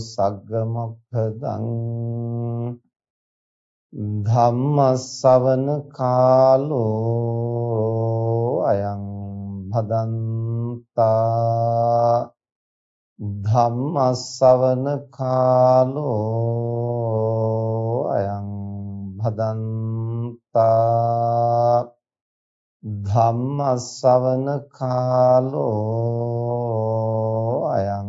සග්ග මොක්ඛදං ධම්මස්සවන කාලෝ අයං භදන්තා ධම්මස්සවන කාලෝ අයං භදන්තා ධම්මස්සවන කාලෝ අයං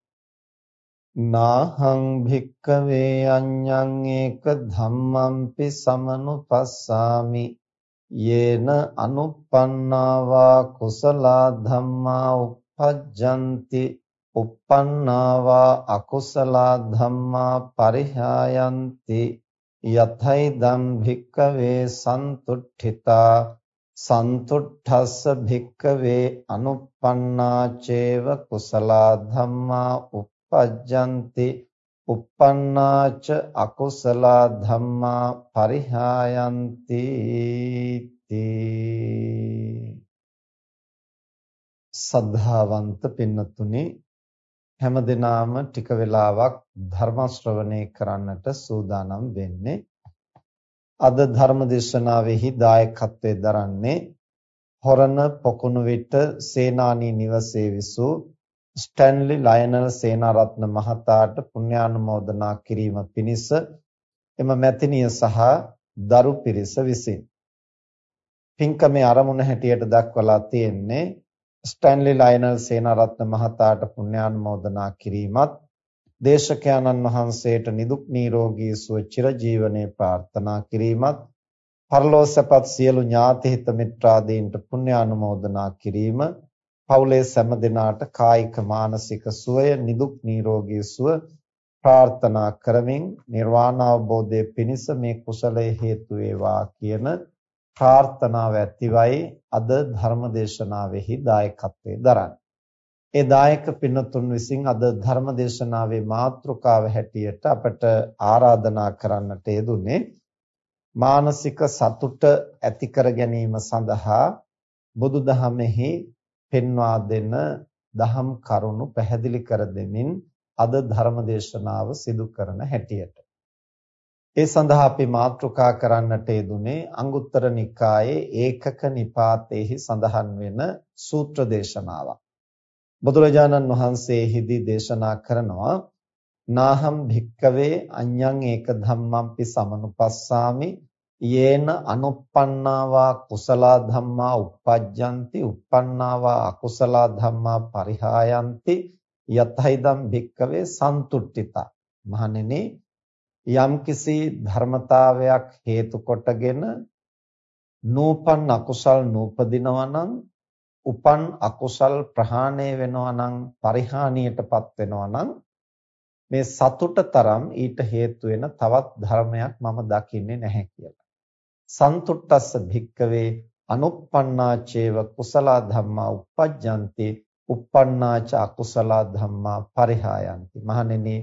නාහං භික්කවේ අඤ්ඤං ඒක ධම්මම්පි සමනුපස්සාමි। යේන අනුප්පන්නාවා කුසලා ධම්මා uppajjanti uppannāvā akusala dhamma parihayanti යතයිදම් භික්කවේ සන්තුට්ඨිතා। සන්තුට්ඨස්ස භික්කවේ අනුප්පන්නා චේව කුසලා ධම්මා uppajjanti uppannāච අකුසලා ධම්මා පරිහායන්ති සද්ධාවන්ත පින්නතුනි හැමදෙනාම ටික වෙලාවක් ධර්ම ශ්‍රවණය කරන්නට සූදානම් වෙන්නේ. අද ධර්ම දේශනාවෙහි දායකත්වයෙන් දරන්නේ හොරණ පොකුණු විට සේනානී නිවසේ විසූ ස්ටැන්ලි ලයනල් සේනාරත්න මහතාට පුණ්‍යානුමෝදනා කිරීම පිණිස එම මැතිනිය සහ දරු පිරිස විසින් පින්කමේ ආරමුණ හැටියට දක්වලා තියෙන්නේ ස්ටැන්ලි ලයනල් සේනාරත්න මහතාට පුණ්‍යානුමෝදනා කිරීමත් දේශකයන්න් වහන්සේට නිදුක් නිරෝගී සුව චිරජීවනයේ ප්‍රාර්ථනා කිරීමත් පරලෝසපත් සියලු ඥාති හිත මිත්‍රාදීන්ට පුණ්‍යානුමෝදනා කිරීම පවුලේ සෑම දිනාට කායික මානසික සුවය නිදුක් නිරෝගී සුව ප්‍රාර්ථනා කරමින් නිර්වාණ අවබෝධයේ පිණිස මේ කුසලයේ හේතු වේවා කියන ප්‍රාර්ථනාව ඇතිවයි අද ධර්ම දේශනාවෙහි දායකත්වයේ දරන්නේ. ඒ දායක පින්නතුන් විසින් අද ධර්ම දේශනාවේ මාතෘකාව හැටියට අපට ආරාධනා කරන්නට යෙදුනේ මානසික සතුට ඇති කර ගැනීම සඳහා බුදුදහමෙහි පෙන්වා දෙන දහම් කරුණු පැහැදිලි කර දෙමින් අද ධර්ම දේශනාව සිදු කරන හැටියට ඒ සඳහා අපි මාතෘකා කරන්නට යෙදුනේ අංගුත්තර නිකායේ ඒකක නිපාතේහි සඳහන් වෙන සූත්‍ර දේශනාවක්. බුදුරජාණන් වහන්සේ හිදී දේශනා කරනවා නාහම් භික්කවේ අඤ්ඤං ඒක ධම්මම්පි සමනුපස්සාමි යේන අනුප්පන්නාවා කුසලා ධම්මා uppajjanti uppannāvā akusala ධම්මා පරිහායන්ති යතයිදම් භික්කවේ සන්තුට්ඨිතා මහණෙනි යම්කිසි ධර්මතාවයක් හේතු කොටගෙන නූපන් අකුසල් නූපදිනවා නම් උපන් අකුසල් ප්‍රහාණය වෙනවා නම් පරිහානියටපත් වෙනවා නම් මේ සතුට තරම් ඊට හේතු වෙන තවත් ධර්මයක් මම දකින්නේ නැහැ කියලා. සන්තුට්ටස්ස භික්කවේ අනුප්පන්නාචේව කුසලා ධම්මා uppajjanti uppannāca akusala ධම්මා පරිහායන්ති. මහණෙනි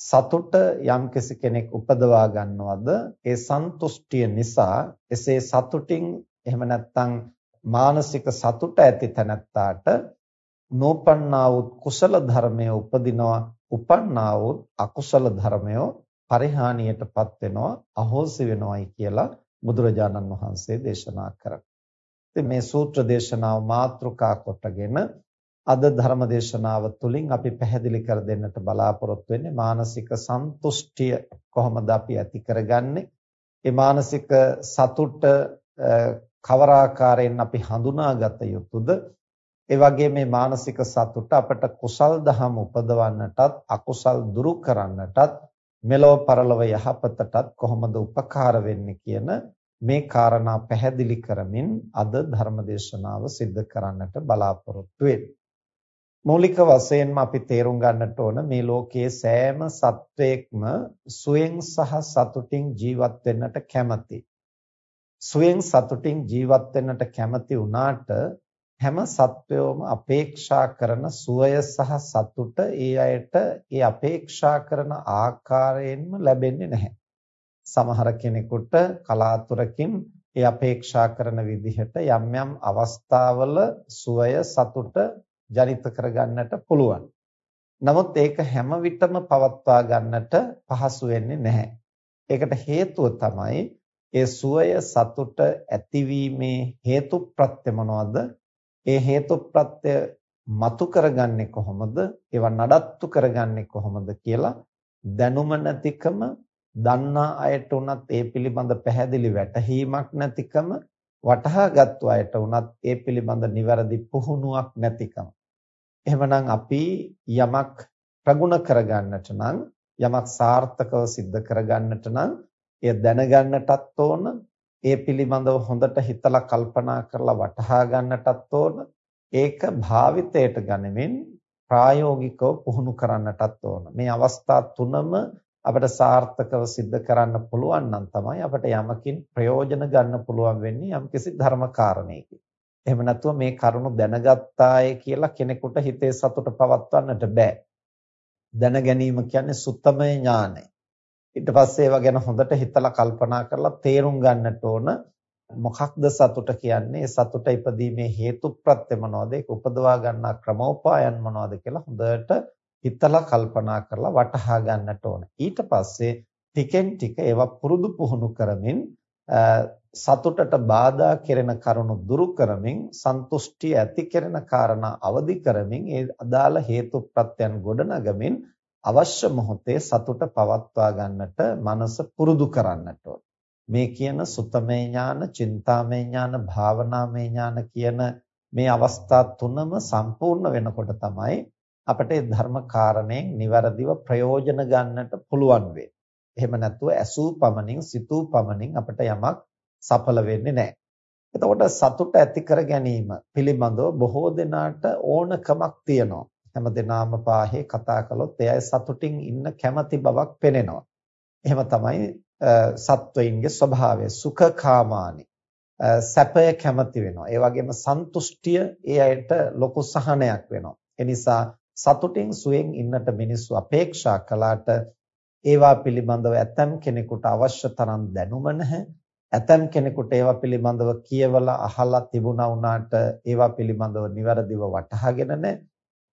සතුට යම් කෙනෙක් උපදවා ගන්නවද? ඒ සන්තුෂ්ටිය නිසා එසේ සතුටින් එහෙම නැත්නම් මානසික සතුට ඇති තැනැත්තාට නෝපන්නා වූ කුසල ධර්මය උපදිනවා. උපන්නා වූ අකුසල ධර්මය පරිහානියටපත් වෙනවා අහෝසි වෙනවායි කියලා බුදුරජාණන් වහන්සේ දේශනා කරා. ඉතින් මේ සූත්‍ර දේශනාව මාතෘකා කොටගෙන අද ධර්ම දේශනාව තුළින් අපි පැහැදිලි කර දෙන්නට බලාපොරොත්තු වෙන්නේ මානසික සන්තුෂ්ටිය කොහොමද අපි ඇති කරගන්නේ? ඒ මානසික සතුට කවර ආකාරයෙන් අපි හඳුනාගත යුතුද? ඒ වගේ මේ මානසික සතුට අපට කුසල් දහම් උපදවන්නටත් අකුසල් දුරු කරන්නටත් මෙලොව පරලොව යහපතටත් කොහොමද උපකාර වෙන්නේ කියන මේ කාරණා පැහැදිලි කරමින් අද ධර්ම දේශනාව සිද්ධ කරන්නට බලාපොරොත්තු මූලික වශයෙන්ම අපි තේරුම් ගන්නට ඕන මේ ලෝකයේ සෑම සත්වයක්ම සුවෙන් සහ සතුටින් ජීවත් වෙන්නට කැමති. සුවෙන් සතුටින් ජීවත් වෙන්නට කැමති වුණාට හැම සත්වයෝම අපේක්ෂා කරන සුවය සහ සතුට ඒ අයට ඒ අපේක්ෂා කරන ආකාරයෙන්ම ලැබෙන්නේ නැහැ. සමහර කෙනෙකුට කලාතුරකින් ඒ අපේක්ෂා කරන විදිහට යම් යම් අවස්ථාවල සුවය සතුට ජනිත කරගන්නට පුළුවන්. නමුත් ඒක හැම විටම පවත්වා ගන්නට පහසු වෙන්නේ නැහැ. ඒකට හේතුව තමයි ඒ සුවය සතුට ඇතිවීමේ හේතු ප්‍රත්‍ය මොනවද? ඒ හේතු ප්‍රත්‍ය මතු කරගන්නේ කොහොමද? ඒවා නඩත්තු කරගන්නේ කොහොමද කියලා දැනුම නැතිකම දන්නා අයට උනත් ඒ පිළිබඳ පැහැදිලි වැටහීමක් නැතිකම වටහාගත්තු අයට උනත් ඒ පිළිබඳ නිවැරදි පුහුණුවක් නැතිකම. එහෙමනම් අපි යමක් ප්‍රගුණ කරගන්නට නම් යමක් සාර්ථකව સિદ્ધ කරගන්නට නම් එය දැනගන්නටත් ඕන ඒ පිළිබඳව හොඳට හිතලා කල්පනා කරලා වටහා ගන්නටත් ඕන. ඒක භාවිතයට ගනිමින් ප්‍රායෝගිකව පුහුණු කරන්නටත් ඕන. මේ අවස්ථා තුනම අපිට සාර්ථකව સિદ્ધ කරන්න පුළුවන් නම් තමයි අපිට යමකින් ප්‍රයෝජන ගන්න පුළුවන් වෙන්නේ යම්කිසි ධර්ම කාරණයකින්. එහෙම නැතුව මේ කරුණු දැනගත්තාය කියලා කෙනෙකුට හිතේ සතුට පවත්වන්නට බෑ. දැන ගැනීම කියන්නේ සුත්තමය ඥානය. ඊට පස්සේ ඒවා ගැන හොඳට හිතලා කල්පනා කරලා තේරුම් ගන්නට ඕන මොකක්ද සතුට කියන්නේ සතුට ඉපදීමේ හේතුප්‍රත්‍ය මොනවද ඒක උපදවා ගන්නා ක්‍රමෝපායන් මොනවද කියලා හොඳට හිතලා කල්පනා කරලා වටහා ගන්නට ඕන. ඊට පස්සේ ටිකෙන් ටික ඒවා පුරුදු පුහුණු කරමින් සතුටට බාධා කෙරෙන කරුණු දුරු කරමින් සන්තුෂ්ටිය ඇති කෙරෙන කාරණා අවදි කරමින් ඒ අදාළ හේතු ප්‍රත්‍යයන් ගොඩනගමින් අවශ්‍ය මොහොතේ සතුට පවත්වා ගන්නට මනස පුරුදු කරන්නට මේ කියන සුතමේ ඥාන, චින්තාමේ ඥාන, භාවනාමේ ඥාන කියන මේ අවස්ථා තුනම සම්පූර්ණ වෙනකොට තමයි අපිට ධර්ම කාරණයෙන් નિවරදිව ප්‍රයෝජන ගන්නට පුළුවන් වෙන්නේ. එහෙම නැතුව ඇසූ පමණින් සිතූ පමණින් අපිට යමක් සඵල වෙන්නේ නැහැ. එතකොට සතුට ඇති කර ගැනීම පිළිබඳව බොහෝ දෙනාට ඕනකමක් තියෙනවා. හැමදෙනාම පාහේ කතා කළොත් එයයි සතුටින් ඉන්න කැමැති බවක් පෙනෙනවා. එහෙම තමයි සත්වයින්ගේ ස්වභාවය සුඛකාමානි සැපය කැමති වෙනවා. ඒ වගේම සන්තුෂ්ටිය ඒ අයට ලොකු සහනයක් වෙනවා. ඒ නිසා සතුටින් සුවෙන් ඉන්නට මිනිස්සු අපේක්ෂා කළාට ඒවා පිළිබඳව ඇතම් කෙනෙකුට අවශ්‍ය තරම් දැනුම නැහැ. ඇතම් කෙනෙකුට ඒවා පිළිබඳව කියවලා අහලා තිබුණා වුණාට ඒවා පිළිබඳව નિවරදිව වටහාගෙන නැහැ.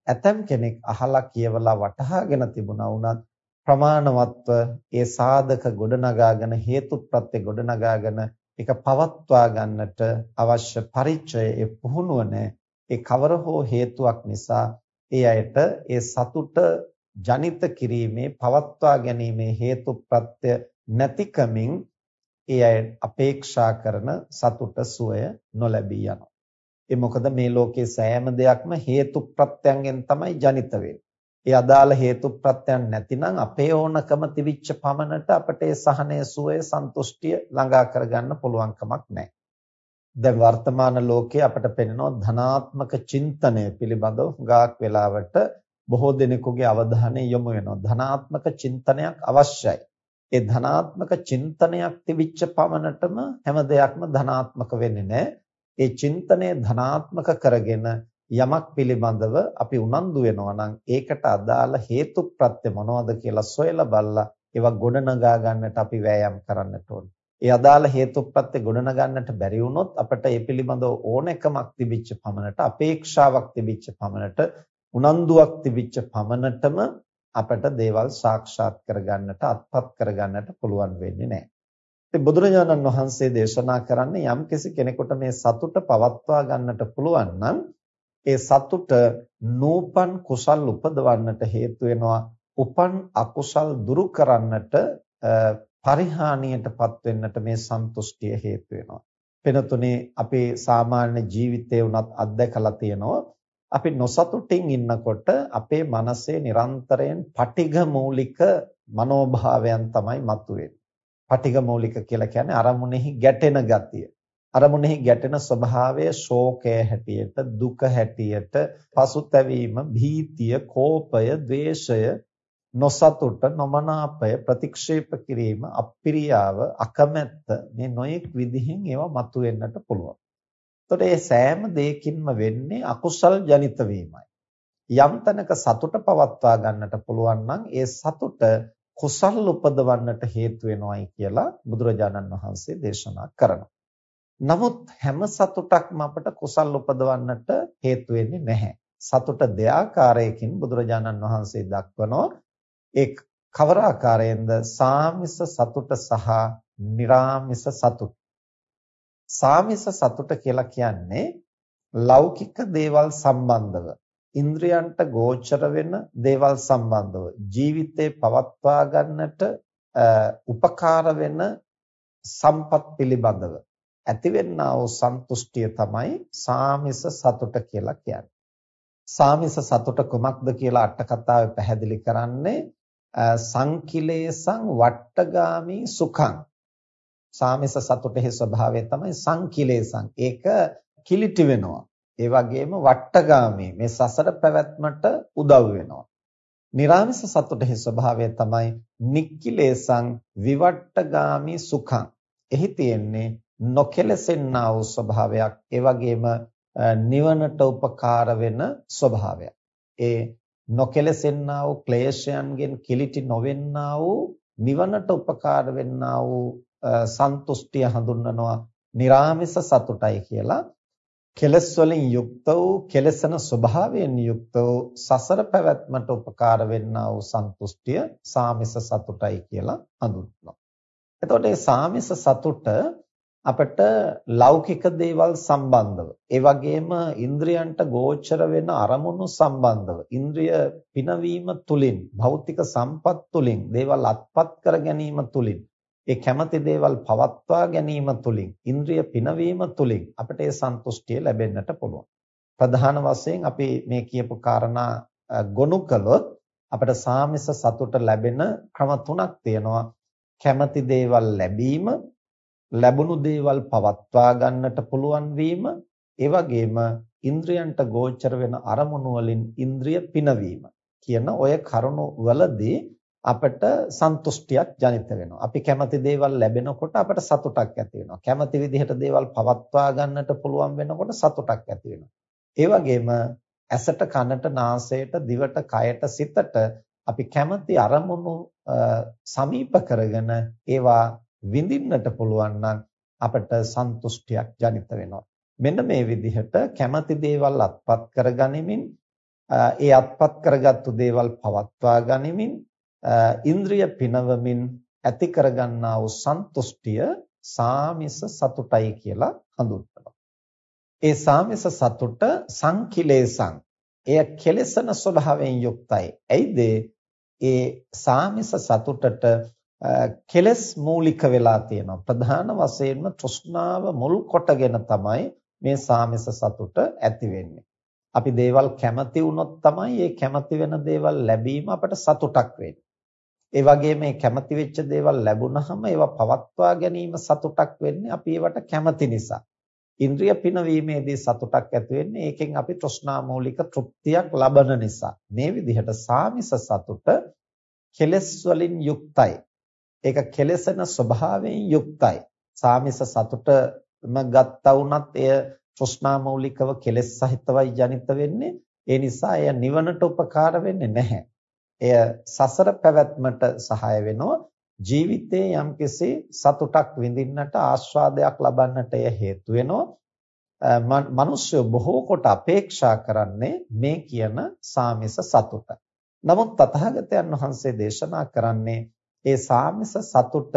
ඇතම් කෙනෙක් අහලා කියවලා වටහාගෙන තිබුණා වුණත් ප්‍රමාණවත්ව ඒ සාධක ගොඩනගාගෙන හේතුප්‍රත්‍ය ගොඩනගාගෙන ඒක පවත්වා ගන්නට අවශ්‍ය පරිචය ඒ පුහුණුව ඒ කවර හෝ හේතුවක් නිසා ඒ අයට ඒ සතුට ජනිත කිරීමේ පවත්වා ගැනීමේ හේතුප්‍රත්‍ය නැතිකමින් ඒ අය අපේක්ෂා කරන සතුට සුවය නොලැබී යනවා ඒ මොකද මේ ලෝකයේ සෑම දෙයක්ම හේතු ප්‍රත්‍යයෙන් තමයි ජනිත ඒ අදාළ හේතු ප්‍රත්‍යයන් නැතිනම් අපේ ඕනකම තිවිච්ච පමණට අපට ඒ සහනය සුවය සන්තුෂ්ටිය ළඟා කරගන්න පුළුවන් කමක් නැහැ. දැන් වර්තමාන ලෝකයේ අපට පෙනෙනවා ධනාත්මක චින්තනය පිළිබඳව හුඟක් වෙලාවට බොහෝ දෙනෙකුගේ අවධානය යොමු වෙනවා. ධනාත්මක චින්තනයක් අවශ්‍යයි. ඒ ධනාත්මක චින්තනයක් තිබිච්ච පමණටම හැම දෙයක්ම ධනාත්මක වෙන්නේ නැහැ. ඒ චින්තනය ධනාත්මක කරගෙන යමක් පිළිබඳව අපි උනන්දු වෙනවා නම් ඒකට අදාළ හේතු ප්‍රත්‍ය මොනවද කියලා සොයලා බලලා ඒවා ගොඩනගා ගන්නට අපි වෑයම් කරන්නට ඕනේ. ඒ අදාළ හේතුප්‍රත්‍ය ගොඩනගන්නට බැරි වුණොත් අපිට ඒ පිළිබඳව ඕනෑකමක් තිබිච්ච පමණට අපේක්ෂාවක් තිබිච්ච පමණට උනන්දුවක් තිබිච්ච පමණටම අපිට දේවල් සාක්ෂාත් කරගන්නට අත්පත් කරගන්නට පුළුවන් වෙන්නේ නැහැ. ඉතින් බුදුරජාණන් වහන්සේ දේශනා කරන්නේ යම්කිසි කෙනෙකුට මේ සතුට පවත්වා ගන්නට පුළුවන් නම් ඒ සතුට නූපන් කුසල් උපදවන්නට හේතු වෙනවා. උපන් අකුසල් දුරු කරන්නට පරිහානියටපත් වෙන්නට මේ සන්තුෂ්ටිය හේතු වෙනවා. වෙනතුනේ අපේ සාමාන්‍ය ජීවිතේ උනත් අත්දැකලා තියෙනවා අපි නොසතුටින් ඉන්නකොට අපේ මනසේ නිරන්තරයෙන් පටිඝ මූලික මනෝභාවයන් තමයි මතුවෙන්නේ. පටිඝ මූලික කියලා කියන්නේ අරමුණෙහි ගැටෙන ගතිය. අරමුණෙහි ගැටෙන ස්වභාවය ශෝකය හැටියට, දුක හැටියට, පසුතැවීම, භීතිය, කෝපය, ද්වේෂය, නොසතුට, නොමනාපය, ප්‍රතික්ෂේප කිරීම, අප්‍රියාව, අකමැත්ත මේ නොයෙක් විදිහින් ඒවා මතුවෙන්නට පුළුවන්. එතකොට මේ සෑම දෙයකින්ම වෙන්නේ අකුසල් ජනිත වීමයි. යම් තැනක සතුට පවත්වා ගන්නට පුළුවන් නම් ඒ සතුට කුසල් උපදවන්නට හේතු වෙනවයි කියලා බුදුරජාණන් වහන්සේ දේශනා කරනවා. නමුත් හැම සතුටක්ම අපට කුසල් උපදවන්නට හේතු වෙන්නේ නැහැ. සතුට දෙආකාරයකින් බුදුරජාණන් වහන්සේ දක්වනවා. ඒ කවර ආකාරයෙන්ද? සාමිස සතුට සහ निराමිස සතුට. සාමිස සතුට කියලා කියන්නේ ලෞකික දේවල් සම්බන්ධව. ඉන්ද්‍රයන්ට ගෝචර වෙන දේවල් සම්බන්ධව. ජීවිතේ පවත්වා ගන්නට උපකාර වෙන සම්පත් පිළිබඳව. ඇතිවෙනා වූ සන්තුෂ්ටිය තමයි සාමිස සතුට කියලා කියන්නේ. සාමිස සතුට කුමක්ද කියලා අට කතාවේ පැහැදිලි කරන්නේ සංකිලේසං වට්ටගාමි සුඛං සාමිස සතුටෙහි ස්වභාවය තමයි සංකිලේසං. ඒක කිලිටි වෙනවා. ඒ වගේම වට්ටගාමී මේ සසර පැවැත්මට උදව් වෙනවා. නිරාමිස සතුටෙහි ස්වභාවය තමයි නික්කිලේසං විවට්ටගාමී සුඛං. එහි තියෙන්නේ නොකෙලසෙන්නා වූ ස්වභාවයක්. ඒ වගේම නිවනට උපකාර වෙන ස්වභාවයක්. ඒ නොකැලසෙන්නා වූ ක්ලේශයන්ගෙන් කිලිටි නොවෙන්නා වූ නිවනට උපකාර වෙන්නා වූ සන්තුෂ්ටිය හඳුන්වනවා निराமிස සතුටයි කියලා කෙලස් වලින් යුක්ත වූ කෙලසන ස්වභාවයෙන් යුක්ත වූ සසර පැවැත්මට උපකාර වෙන්නා වූ සන්තුෂ්ටිය සාමිස සතුටයි කියලා හඳුන්වනවා. එතකොට මේ සාමිස සතුට අපට ලෞකික දේවල් සම්බන්ධව ඒ වගේම ඉන්ද්‍රයන්ට ගෝචර වෙන අරමුණු සම්බන්ධව ඉන්ද්‍රිය පිනවීම තුලින් භෞතික සම්පත් තුලින් දේවල් අත්පත් කර ගැනීම තුලින් ඒ කැමති දේවල් පවත්වා ගැනීම තුළින් ඉන්ද්‍රිය පිනවීම තුළින් අපිට ඒ සන්තුෂ්ටිය ලැබෙන්නට පුළුවන්. ප්‍රධාන වශයෙන් අපි මේ කියපු කාරණා ගොනු කළොත් අපිට සාමිස සතුට ලැබෙන ක්‍රම තුනක් තියෙනවා. කැමති දේවල් ලැබීම, ලැබුණු දේවල් පවත්වා ගන්නට පුළුවන් වීම, ඒ වගේම ඉන්ද්‍රයන්ට ගෝචර වෙන අරමුණු වලින් ඉන්ද්‍රිය පිනවීම කියන ඔය කරුණු වලදී අපට සන්තුෂ්ටියක් ජනිත වෙනවා. අපි කැමති දේවල් ලැබෙනකොට අපට සතුටක් ඇති වෙනවා. කැමති විදිහට දේවල් පවත්වා ගන්නට පුළුවන් වෙනකොට සතුටක් ඇති වෙනවා. ඒ වගේම ඇසට කනට නාසයට දිවට කයට සිතට අපි කැමති අරමුණු සමීප කරගෙන ඒවා විඳින්නට පුළුවන් නම් අපට සන්තුෂ්ටියක් ජනිත වෙනවා. මෙන්න මේ විදිහට කැමති දේවල් අත්පත් කරගනිමින් ඒ අත්පත් කරගත්තු දේවල් පවත්වා ගනිමින් ඉන්ද්‍රිය පිනවමින් ඇති කරගන්නා වූ සන්තුෂ්ටිය සාමිස සතුටයි කියලා හඳුන්වනවා. ඒ සාමිස සතුට සංකිලේසං එය කෙලසන ස්වභාවයෙන් යුක්තයි. ඇයිද? ඒ සාමිස සතුටට කෙලස් මූලික වෙලා තියෙනවා. ප්‍රධාන වශයෙන්ම තෘෂ්ණාව මුල් කොටගෙන තමයි මේ සාමිස සතුට ඇති වෙන්නේ. අපි දේවල් කැමති වුණොත් තමයි මේ කැමති වෙන දේවල් ලැබීම අපට සතුටක් වෙන්නේ. ඒ වගේම මේ කැමති වෙච්ච දේවල් ලැබුණහම ඒවා පවත්වා ගැනීම සතුටක් වෙන්නේ අපි ඒවට කැමති නිසා. ඉන්ද්‍රිය පිනවීමේදී සතුටක් ඇති වෙන්නේ ඒකෙන් අපි තෘෂ්ණා මූලික තෘප්තියක් ලබන නිසා. මේ විදිහට සාමිස සතුට කෙලස් වලින් යුක්තයි. ඒක කෙලසන ස්වභාවයෙන් යුක්තයි. සාමිස සතුටම ගත්තා වුණත් එය තෘෂ්ණා මූලිකව කෙලස් සහිතවයි ජනිත වෙන්නේ. ඒ නිසා එය නිවනට උපකාර වෙන්නේ නැහැ. එය සසර පැවැත්මට සහාය වෙනවා ජීවිතයේ යම්කිසි සතුටක් විඳින්නට ආස්වාදයක් ලබන්නට එය හේතු වෙනවා මිනිස්සු බොහෝ කොට අපේක්ෂා කරන්නේ මේ කියන සාමිස සතුට. නමුත් තථාගතයන් වහන්සේ දේශනා කරන්නේ ඒ සාමිස සතුට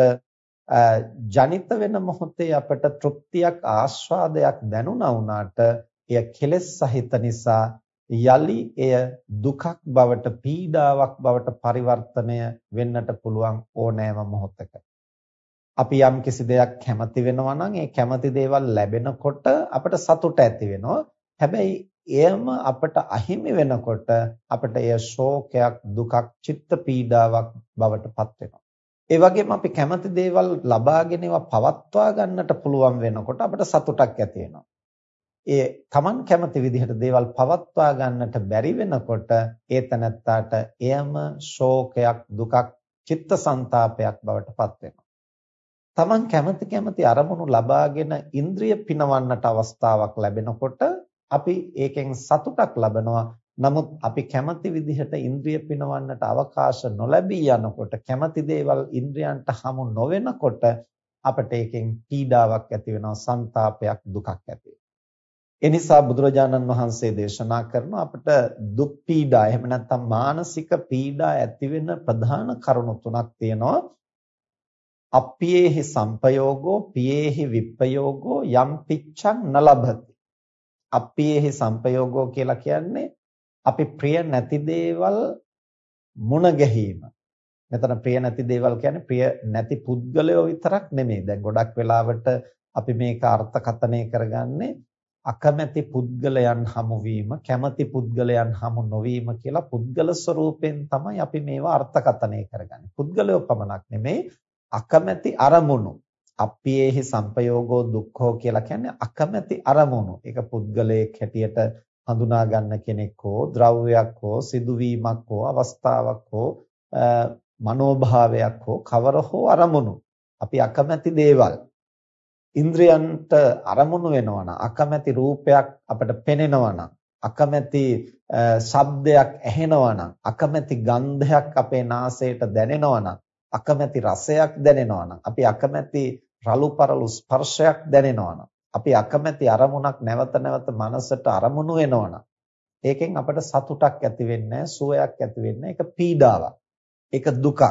ජනිත වෙන මොහොතේ අපට තෘප්තියක් ආස්වාදයක් දැනුණා වුණාට එය කෙලෙස් සහිත නිසා යලි එය දුකක් බවට පීඩාවක් බවට පරිවර්තනය වෙන්නට පුළුවන් ඕනෑම මොහොතක. අපි යම් කිසි දෙයක් කැමති වෙනවා නම් ඒ කැමති දේවල් ලැබෙනකොට අපට සතුට ඇති වෙනවා. හැබැයි එයම අපට අහිමි වෙනකොට අපට එය ශෝකයක් දුකක් චිත්ත පීඩාවක් බවට පත් වෙනවා. ඒ වගේම අපි කැමති දේවල් ලබාගෙන ඒවා පවත්වා ගන්නට පුළුවන් වෙනකොට අපට සතුටක් ඇති වෙනවා. ඒ Taman කැමති විදිහට දේවල් පවත්වා ගන්නට බැරි වෙනකොට ඒ තනත්තාට එයම ශෝකයක් දුකක් චිත්ත සංතාපයක් බවට පත් වෙනවා. Taman කැමති කැමති අරමුණු ලබාගෙන ඉන්ද්‍රිය පිනවන්නට අවස්ථාවක් ලැබෙනකොට අපි ඒකෙන් සතුටක් ලබනවා. නමුත් අපි කැමති විදිහට ඉන්ද්‍රිය පිනවන්නට අවකාශ නොලැබී යනකොට කැමති දේවල් ඉන්ද්‍රයන්ට හමු නොවෙනකොට අපට ඒකෙන් පීඩාවක් ඇති වෙනවා, ਸੰతాපයක් දුකක් ඇති එනිසා බුදුරජාණන් වහන්සේ දේශනා කරන අපිට දුක් පීඩා එහෙම නැත්නම් මානසික පීඩා ඇති වෙන ප්‍රධාන කරුණු තුනක් තියෙනවා. අප්පියේහි සම්පයෝගෝ පියේහි විප්පයෝගෝ යම් පිච්ඡං නලභති අප්පියේහි සම්පයෝගෝ කියලා කියන්නේ අපි ප්‍රිය නැති දේවල් මුණ ගැහිම මෙතන ප්‍රිය නැති දේවල් කියන්නේ ප්‍රිය නැති පුද්ගලයෝ විතරක් නෙමෙයි දැන් ගොඩක් වෙලාවට අපි මේක අර්ථකථනය කරගන්නේ අකමැති පුද්ගලයන් හමු වීම කැමැති පුද්ගලයන් හමු නොවීම කියලා පුද්ගල ස්වરૂපයෙන් තමයි අපි මේවා අර්ථකථනය කරගන්නේ. පුද්ගලයෝ පමණක් නෙමෙයි අකමැති අරමුණු. අප්පියේහි සංපයෝගෝ දුක්ඛෝ කියලා කියන්නේ අකමැති අරමුණු. ඒක පුද්ගලයෙක් හැටියට හඳුනා ගන්න කෙනෙක් හෝ ද්‍රව්‍යයක් හෝ සිදුවීමක් හෝ අවස්ථාවක් හෝ මනෝභාවයක් හෝ කවර හෝ අරමුණු. අපි අකමැති දේවල් ඉන්ද්‍රයන්ට අරමුණු වෙනවා නම් අකමැති රූපයක් අපට පෙනෙනවා නම් අකමැති ශබ්දයක් ඇහෙනවා නම් අකමැති ගන්ධයක් අපේ නාසයට දැනෙනවා නම් අකමැති රසයක් දැනෙනවා නම් අපි අකමැති රළු පරළු ස්පර්ශයක් දැනෙනවා නම් අපි අකමැති අරමුණක් නැවත නැවත මනසට අරමුණු වෙනවා නම් ඒකෙන් අපට සතුටක් ඇති වෙන්නේ සුවයක් ඇති වෙන්නේ ඒක පීඩාවක් ඒක දුකක්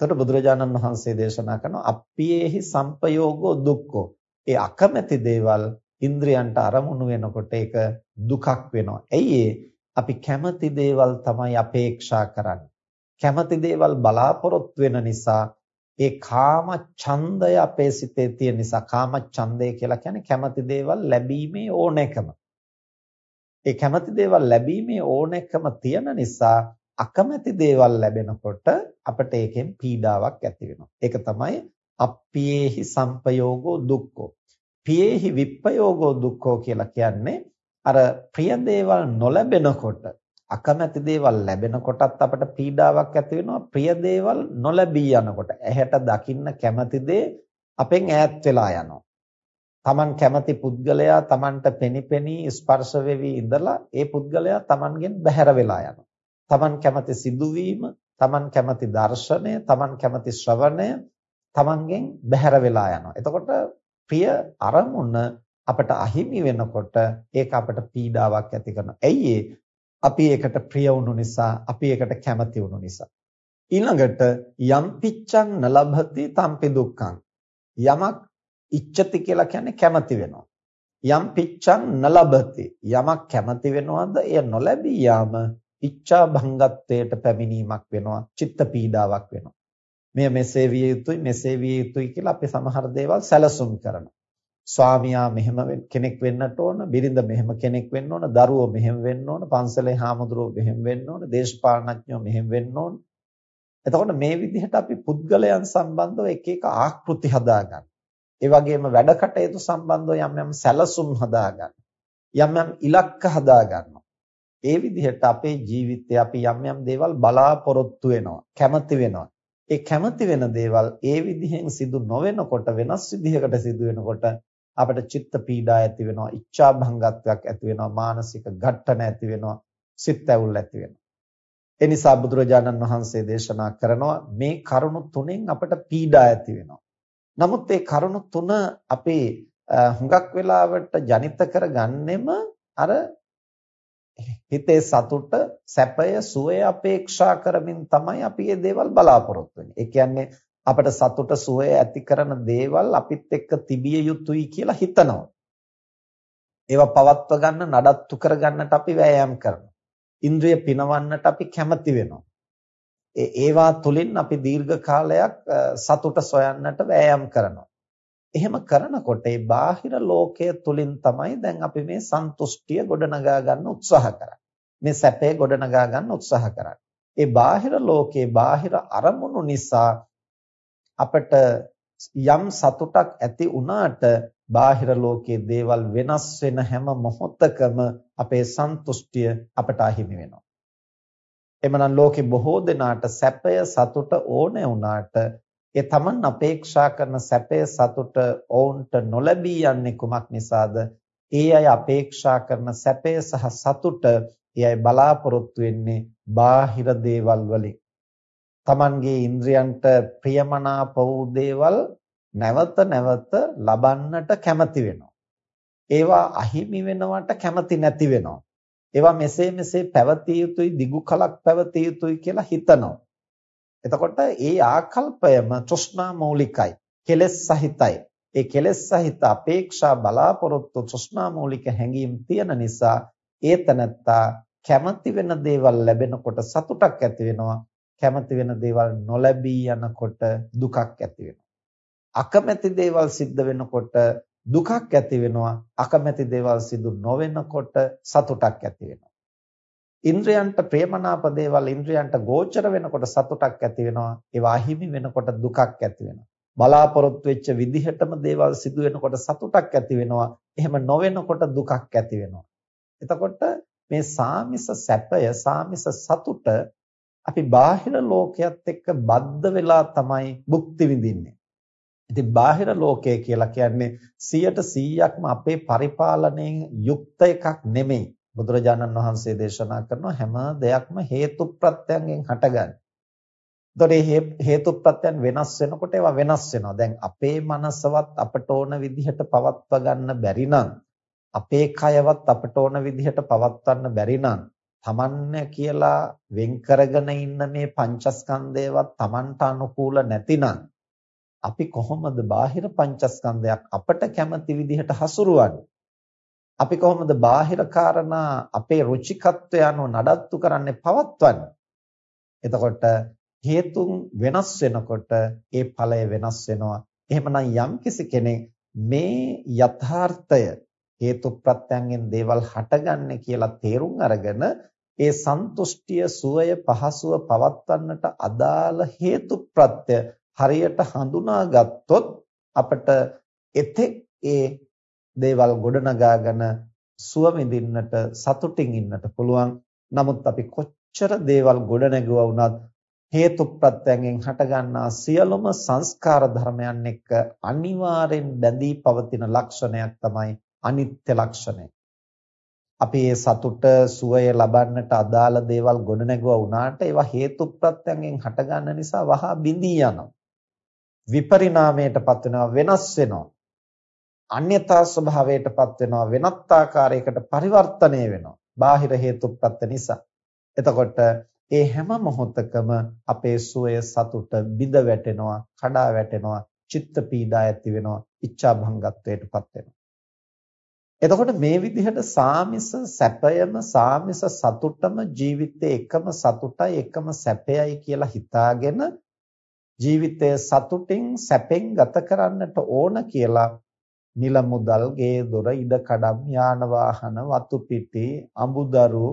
එතකොට බුදුරජාණන් වහන්සේ දේශනා කරනවා අප්පියේහි සම්පයෝගෝ දුක්ඛෝ. ඒ අකමැති දේවල් ඉන්ද්‍රයන්ට අරමුණු වෙනකොට ඒක දුකක් වෙනවා. ඇයි අපි කැමති දේවල් තමයි අපේක්ෂා කරන්නේ. කැමති දේවල් බලාපොරොත්තු වෙන නිසා ඒ කාම ඡන්දය අපේ සිතේ තියෙන නිසා කාම ඡන්දය කියලා කියන්නේ කැමති දේවල් ලැබීමේ ඕනෑකම. ඒ කැමති දේවල් ලැබීමේ ඕනෑකම තියෙන නිසා අකමැති දේවල් ලැබෙනකොට අපිට ඒකෙන් පීඩාවක් ඇති වෙනවා. ඒක තමයි අප්පියේහි සම්පයෝගෝ දුක්ඛෝ. පියේහි විප්පයෝගෝ දුක්ඛෝ කියලා කියන්නේ අර ප්‍රිය දේවල් නොලැබෙනකොට අකමැති දේවල් ලැබෙනකොටත් අපට පීඩාවක් ඇති වෙනවා. ප්‍රිය දේවල් නොලැබී යනකොට ඇහැට දකින්න කැමති දේ අපෙන් ඈත් වෙලා යනවා. Taman කැමති පුද්ගලයා Tamanට පෙනිපෙනී ස්පර්ශ වෙවි ඉඳලා ඒ පුද්ගලයා Tamanගෙන් බැහැර වෙලා යනවා. Taman කැමති සිදුවීම, Taman කැමති දර්ශනය, Taman කැමති ශ්‍රවණය Tamanගෙන් බැහැර වෙලා යනවා. එතකොට ප්‍රිය අරමුණ අපට අහිමි වෙනකොට ඒක අපට පීඩාවක් ඇති කරනවා. ඇයි අපි ඒකට ප්‍රිය වුණු නිසා, අපි ඒකට කැමති වුණු නිසා. ඊළඟට යම් පිච්ඡං නලභති තම්පි දුක්ඛං. යමක් ඉච්ඡති කියලා කියන්නේ කැමති වෙනවා. යම් පිච්ඡං නලභති යමක් කැමති වෙනවද එය නොලැබී යාම ඉච්ඡා භංගත්වයට පැමිණීමක් වෙනවා චිත්ත පීඩාවක් වෙනවා මෙය මෙසේ විය යුතුයි මෙසේ විය යුතුයි කියලා අපි සමහර දේවල් සැලසුම් කරනවා ස්වාමියා මෙහෙම කෙනෙක් වෙන්නට ඕන බිරිඳ මෙහෙම කෙනෙක් වෙන්න ඕන දරුවෝ මෙහෙම වෙන්න ඕන පන්සලේ හාමුදුරුවෝ මෙහෙම වෙන්න ඕන දේශපාලනඥයෝ මෙහෙම වෙන්න ඕන එතකොට මේ විදිහට අපි පුද්ගලයන් සම්බන්ධව එක එක ආකෘති හදාගන්න. ඒ වගේම වැඩ කටයුතු සම්බන්ධව යම් යම් සැලසුම් හදාගන්න. යම් යම් ඉලක්ක හදාගන්න. ඒ විදිහට අපේ ජීවිතේ අපි යම් යම් දේවල් බලාපොරොත්තු වෙනවා කැමති වෙනවා ඒ කැමති වෙන දේවල් ඒ විදිහෙන් සිදු නොවෙනකොට වෙනස් විදිහකට සිදු වෙනකොට අපිට චිත්ත පීඩා ඇති වෙනවා ඉච්ඡා භංගත්වයක් ඇති වෙනවා මානසික ඝට්ටන ඇති වෙනවා සිත් ඇවුල් ඇති වෙනවා ඒ නිසා බුදුරජාණන් වහන්සේ දේශනා කරනවා මේ කරුණු තුනෙන් අපට පීඩා ඇති වෙනවා. නමුත් මේ කරුණු තුන අපේ හුඟක් වෙලාවට ජනිත කරගන්නෙම අර හිතේ සතුට, සැපය, සුවය අපේක්ෂා කරමින් තමයි අපි මේ දේවල් බලාපොරොත්තු වෙන්නේ. ඒ කියන්නේ අපට සතුට, සුවය ඇති කරන දේවල් අපිත් එක්ක තිබිය යුතුයි කියලා හිතනවා. ඒවා පවත්ව ගන්න, නඩත්තු කර ගන්නට අපි වෑයම් කරනවා. ඉන්ද්‍රිය පිනවන්නට අපි කැමති වෙනවා. ඒවා තුලින් අපි දීර්ඝ කාලයක් සතුට සොයන්නට වෑයම් කරනවා. එහෙම කරනකොට ඒ බාහිර ලෝකය තුලින් තමයි දැන් අපි මේ සන්තුෂ්ටිය ගොඩනගා ගන්න උත්සාහ කරන්නේ. මේ සැපේ ගොඩනගා ගන්න උත්සාහ කරන්නේ. ඒ බාහිර ලෝකේ බාහිර අරමුණු නිසා අපට යම් සතුටක් ඇති වුණාට බාහිර ලෝකයේ දේවල් වෙනස් වෙන හැම මොහොතකම අපේ සන්තුෂ්ටිය අපට අහිමි වෙනවා. එමනම් ලෝකේ බොහෝ දෙනාට සැපය සතුට ඕනේ වුණාට ඒ තමන් අපේක්ෂා කරන සැපය සතුට ඔවුන්ට නොලැබී යන්නේ කුමක් නිසාද? ඒ අය අපේක්ෂා කරන සැපය සහ සතුට ඒ අය බලාපොරොත්තු වෙන්නේ බාහිර දේවල් වලින්. තමන්ගේ ඉන්ද්‍රයන්ට ප්‍රියමනාප වූ දේවල් නැවත නැවත ලබන්නට කැමති වෙනවා. ඒවා අහිමි වෙනවට කැමති නැති වෙනවා. ඒවා මෙසේ මෙසේ පැවතිය යුතුයි දිගු කලක් පැවතිය යුතුයි කියලා හිතනවා. එතකොට ඒ ආකල්පයම තෘෂ්ණා මූලිකයි. කෙලෙස් සහිතයි. ඒ කෙලෙස් සහිත අපේක්ෂා බලාපොරොත්තු තෘෂ්ණා මූලික හැඟීම් තියෙන නිසා ඒ තනත්තා කැමති වෙන දේවල් ලැබෙනකොට සතුටක් ඇති වෙනවා. කැමති වෙන දේවල් නොලැබී යනකොට දුකක් ඇති වෙනවා. අකමැති දේවල් සිද්ධ වෙනකොට දුකක් ඇති වෙනවා. අකමැති දේවල් සිදු නොවෙනකොට සතුටක් ඇති වෙනවා. ඉන්ද්‍රයන්ට ප්‍රේමනාප දේවල් ඉන්ද්‍රයන්ට ගෝචර වෙනකොට සතුටක් ඇති වෙනවා. ඒවා අහිමි වෙනකොට දුකක් ඇති වෙනවා. බලාපොරොත්තු වෙච්ච විදිහටම දේවල් සිදු වෙනකොට සතුටක් ඇති වෙනවා. එහෙම නොවෙනකොට දුකක් ඇති වෙනවා. එතකොට මේ සාමිස සැපය සාමිස සතුට අපි බාහිර ලෝකයක් එක්ක බද්ධ වෙලා තමයි භුක්ති විඳින්නේ ඉතින් බාහිර ලෝකය කියලා කියන්නේ 100%ක්ම අපේ පරිපාලනයෙන් යුක්ත එකක් නෙමෙයි. බුදුරජාණන් වහන්සේ දේශනා කරන හැම දෙයක්ම හේතු ප්‍රත්‍යයෙන් හටගන්නේ. එතකොට හේතු ප්‍රත්‍යයන් වෙනස් වෙනකොට ඒවා වෙනස් වෙනවා. දැන් අපේ මනසවත් අපට ඕන විදිහට පවත්වා ගන්න බැරි නම් අපේ කයවත් අපට ඕන විදිහට පවත්වන්න බැරි නම් තමන්න කියලා වෙන් කරගෙන ඉන්න මේ පංචස්කන්ධයවත් තමන්ට අනුකූල නැතිනම් අපි කොහොමද බාහිර පංචස්කන්ධයක් අපට කැමති විදිහට හසුරුවන්නේ? අපි කොහොමද බාහිර කාරණා අපේ රුචිකත්වය අනුව නඩත්තු කරන්නේ පවත්වන්නේ? එතකොට හේතුන් වෙනස් වෙනකොට ඒ ඵලය වෙනස් වෙනවා. එහෙමනම් යම්කිසි කෙනෙක් මේ යථාර්ථය හේතු ප්‍රත්‍යයෙන් දේවල් හටගන්නේ කියලා තේරුම් අරගෙන ඒ සන්තුෂ්ටිය සුවය පහසුව පවත්වන්නට අදාළ හේතු ප්‍රත්‍ය හරියට හඳුනාගත්තොත් අපට එතෙක් ඒ දේවල් ගොඩනගාගෙන සුව විඳින්නට සතුටින් ඉන්නට පුළුවන්. නමුත් අපි කොච්චර දේවල් ගොඩනගුවා වුණත් හේතු ප්‍රත්‍යයෙන් හටගන්නා සියලුම සංස්කාර ධර්මයන් එක්ක අනිවාර්යෙන් බැඳී පවතින ලක්ෂණයක් තමයි අනිත්‍ය ලක්ෂණය. අපි මේ සතුට සුවය ලබන්නට අදාළ දේවල් ගොඩනගුවා වුණාට ඒවා හේතු ප්‍රත්‍යයෙන් හටගන්න නිසා වහා බිඳී යනවා. විපරිණාමයටපත් වෙනවා වෙනස් වෙනවා අන්‍යතා ස්වභාවයටපත් වෙනවා වෙනත් ආකාරයකට පරිවර්තනය වෙනවා බාහිර හේතුප්‍රත්‍ය නිසා එතකොට ඒ හැම මොහොතකම අපේ සුවය සතුට බිඳ වැටෙනවා කඩා වැටෙනවා චිත්ත පීඩා ඇති වෙනවා ඉච්ඡා භංගත්වයටපත් වෙනවා එතකොට මේ විදිහට සාමිස සැපයම සාමිස සතුටම ජීවිතේ එකම සතුටයි එකම සැපයයි කියලා හිතාගෙන ජීවිතය සතුටින් සැපෙන් ගත කරන්නට ඕන කියලා මිල මුදල්, ගේ දොර, ඉඩ කඩම්, යාන වාහන, වතු පිටි, අඹදරු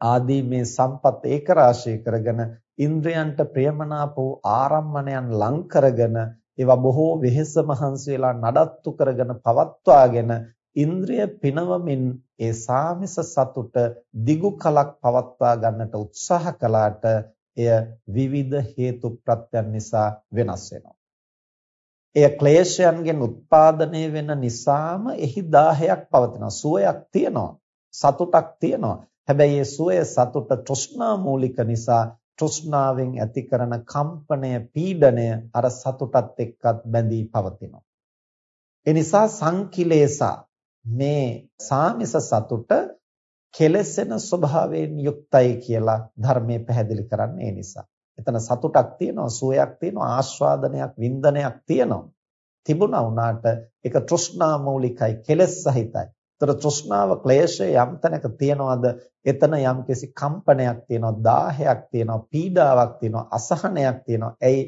ආදී මේ සම්පත් ඒක රාශී කරගෙන ඉන්ද්‍රයන්ට ප්‍රියමනාප වූ ආරම්මණයන් ලං කරගෙන ඒවා බොහෝ වෙහෙස මහන්සි වෙලා නඩත්තු කරගෙන පවත්වාගෙන ඉන්ද්‍රිය පිනවමින් ඒ සාමිස සතුට දිගු කලක් පවත්වා ගන්නට උත්සාහ කළාට එය විවිධ හේතු ප්‍රත්‍යයන් නිසා වෙනස් වෙනවා. එය ක්ලේශයන්ගෙන් උත්පාදනය වෙන නිසාම එහි 10ක් පවතිනවා. සුවයක් තියෙනවා. සතුටක් තියෙනවා. හැබැයි ඒ සුවය සතුට තෘෂ්ණා මූලික නිසා තෘෂ්ණාවෙන් ඇති කරන කම්පණය පීඩණය අර සතුටත් එක්කත් බැඳී පවතිනවා. ඒ නිසා සංකිලේසා මේ සාමිස සතුට කෙලසෙන ස්වභාවයෙන් යුක්තයි කියලා ධර්මයේ පැහැදිලි කරන්නේ ඒ නිසා. එතන සතුටක් තියෙනවා, සුවයක් තියෙනවා, ආස්වාදනයක්, වින්දනයක් තියෙනවා. තිබුණා වුණාට ඒක තෘෂ්ණා මූලිකයි, කෙලස් සහිතයි. ඒතර තෘෂ්ණාව ක්ලේශය යම් තැනක තියනවාද එතන යම්කිසි කම්පනයක් තියෙනවා, දාහයක් තියෙනවා, පීඩාවක් තියෙනවා, අසහනයක් තියෙනවා. එයි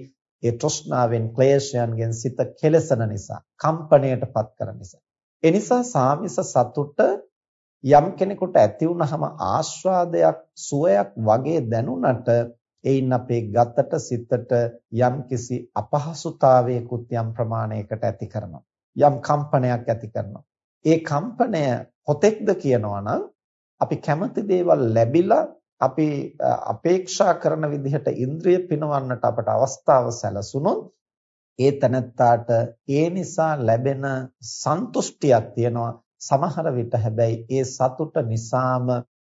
ඒ තෘෂ්ණාවෙන් ක්ලේශයන්ගෙන් සිත කෙලසන නිසා, කම්පණයටපත් කරන නිසා. ඒ නිසා සාමිස සතුට යම් කෙනෙකුට ඇති වුනහම ආස්වාදයක්, සුවයක් වගේ දැනුණට එයින් අපේ ගතට සිතට යම්කිසි අපහසුතාවයකුත් යම් ප්‍රමාණයකට ඇති කරනවා. යම් කම්පනයක් ඇති කරනවා. ඒ කම්පනය කොතෙක්ද කියනවා නම් අපි කැමති දේවල් ලැබිලා අපි අපේක්ෂා කරන විදිහට ඉන්ද්‍රිය පිනවන්නට අපට අවස්ථාව සැලසුනොත් ඒ තනත්තාට ඒ නිසා ලැබෙන සන්තුෂ්ටියක් තියෙනවා. සමහර විට හැබැයි ඒ සතුට නිසාම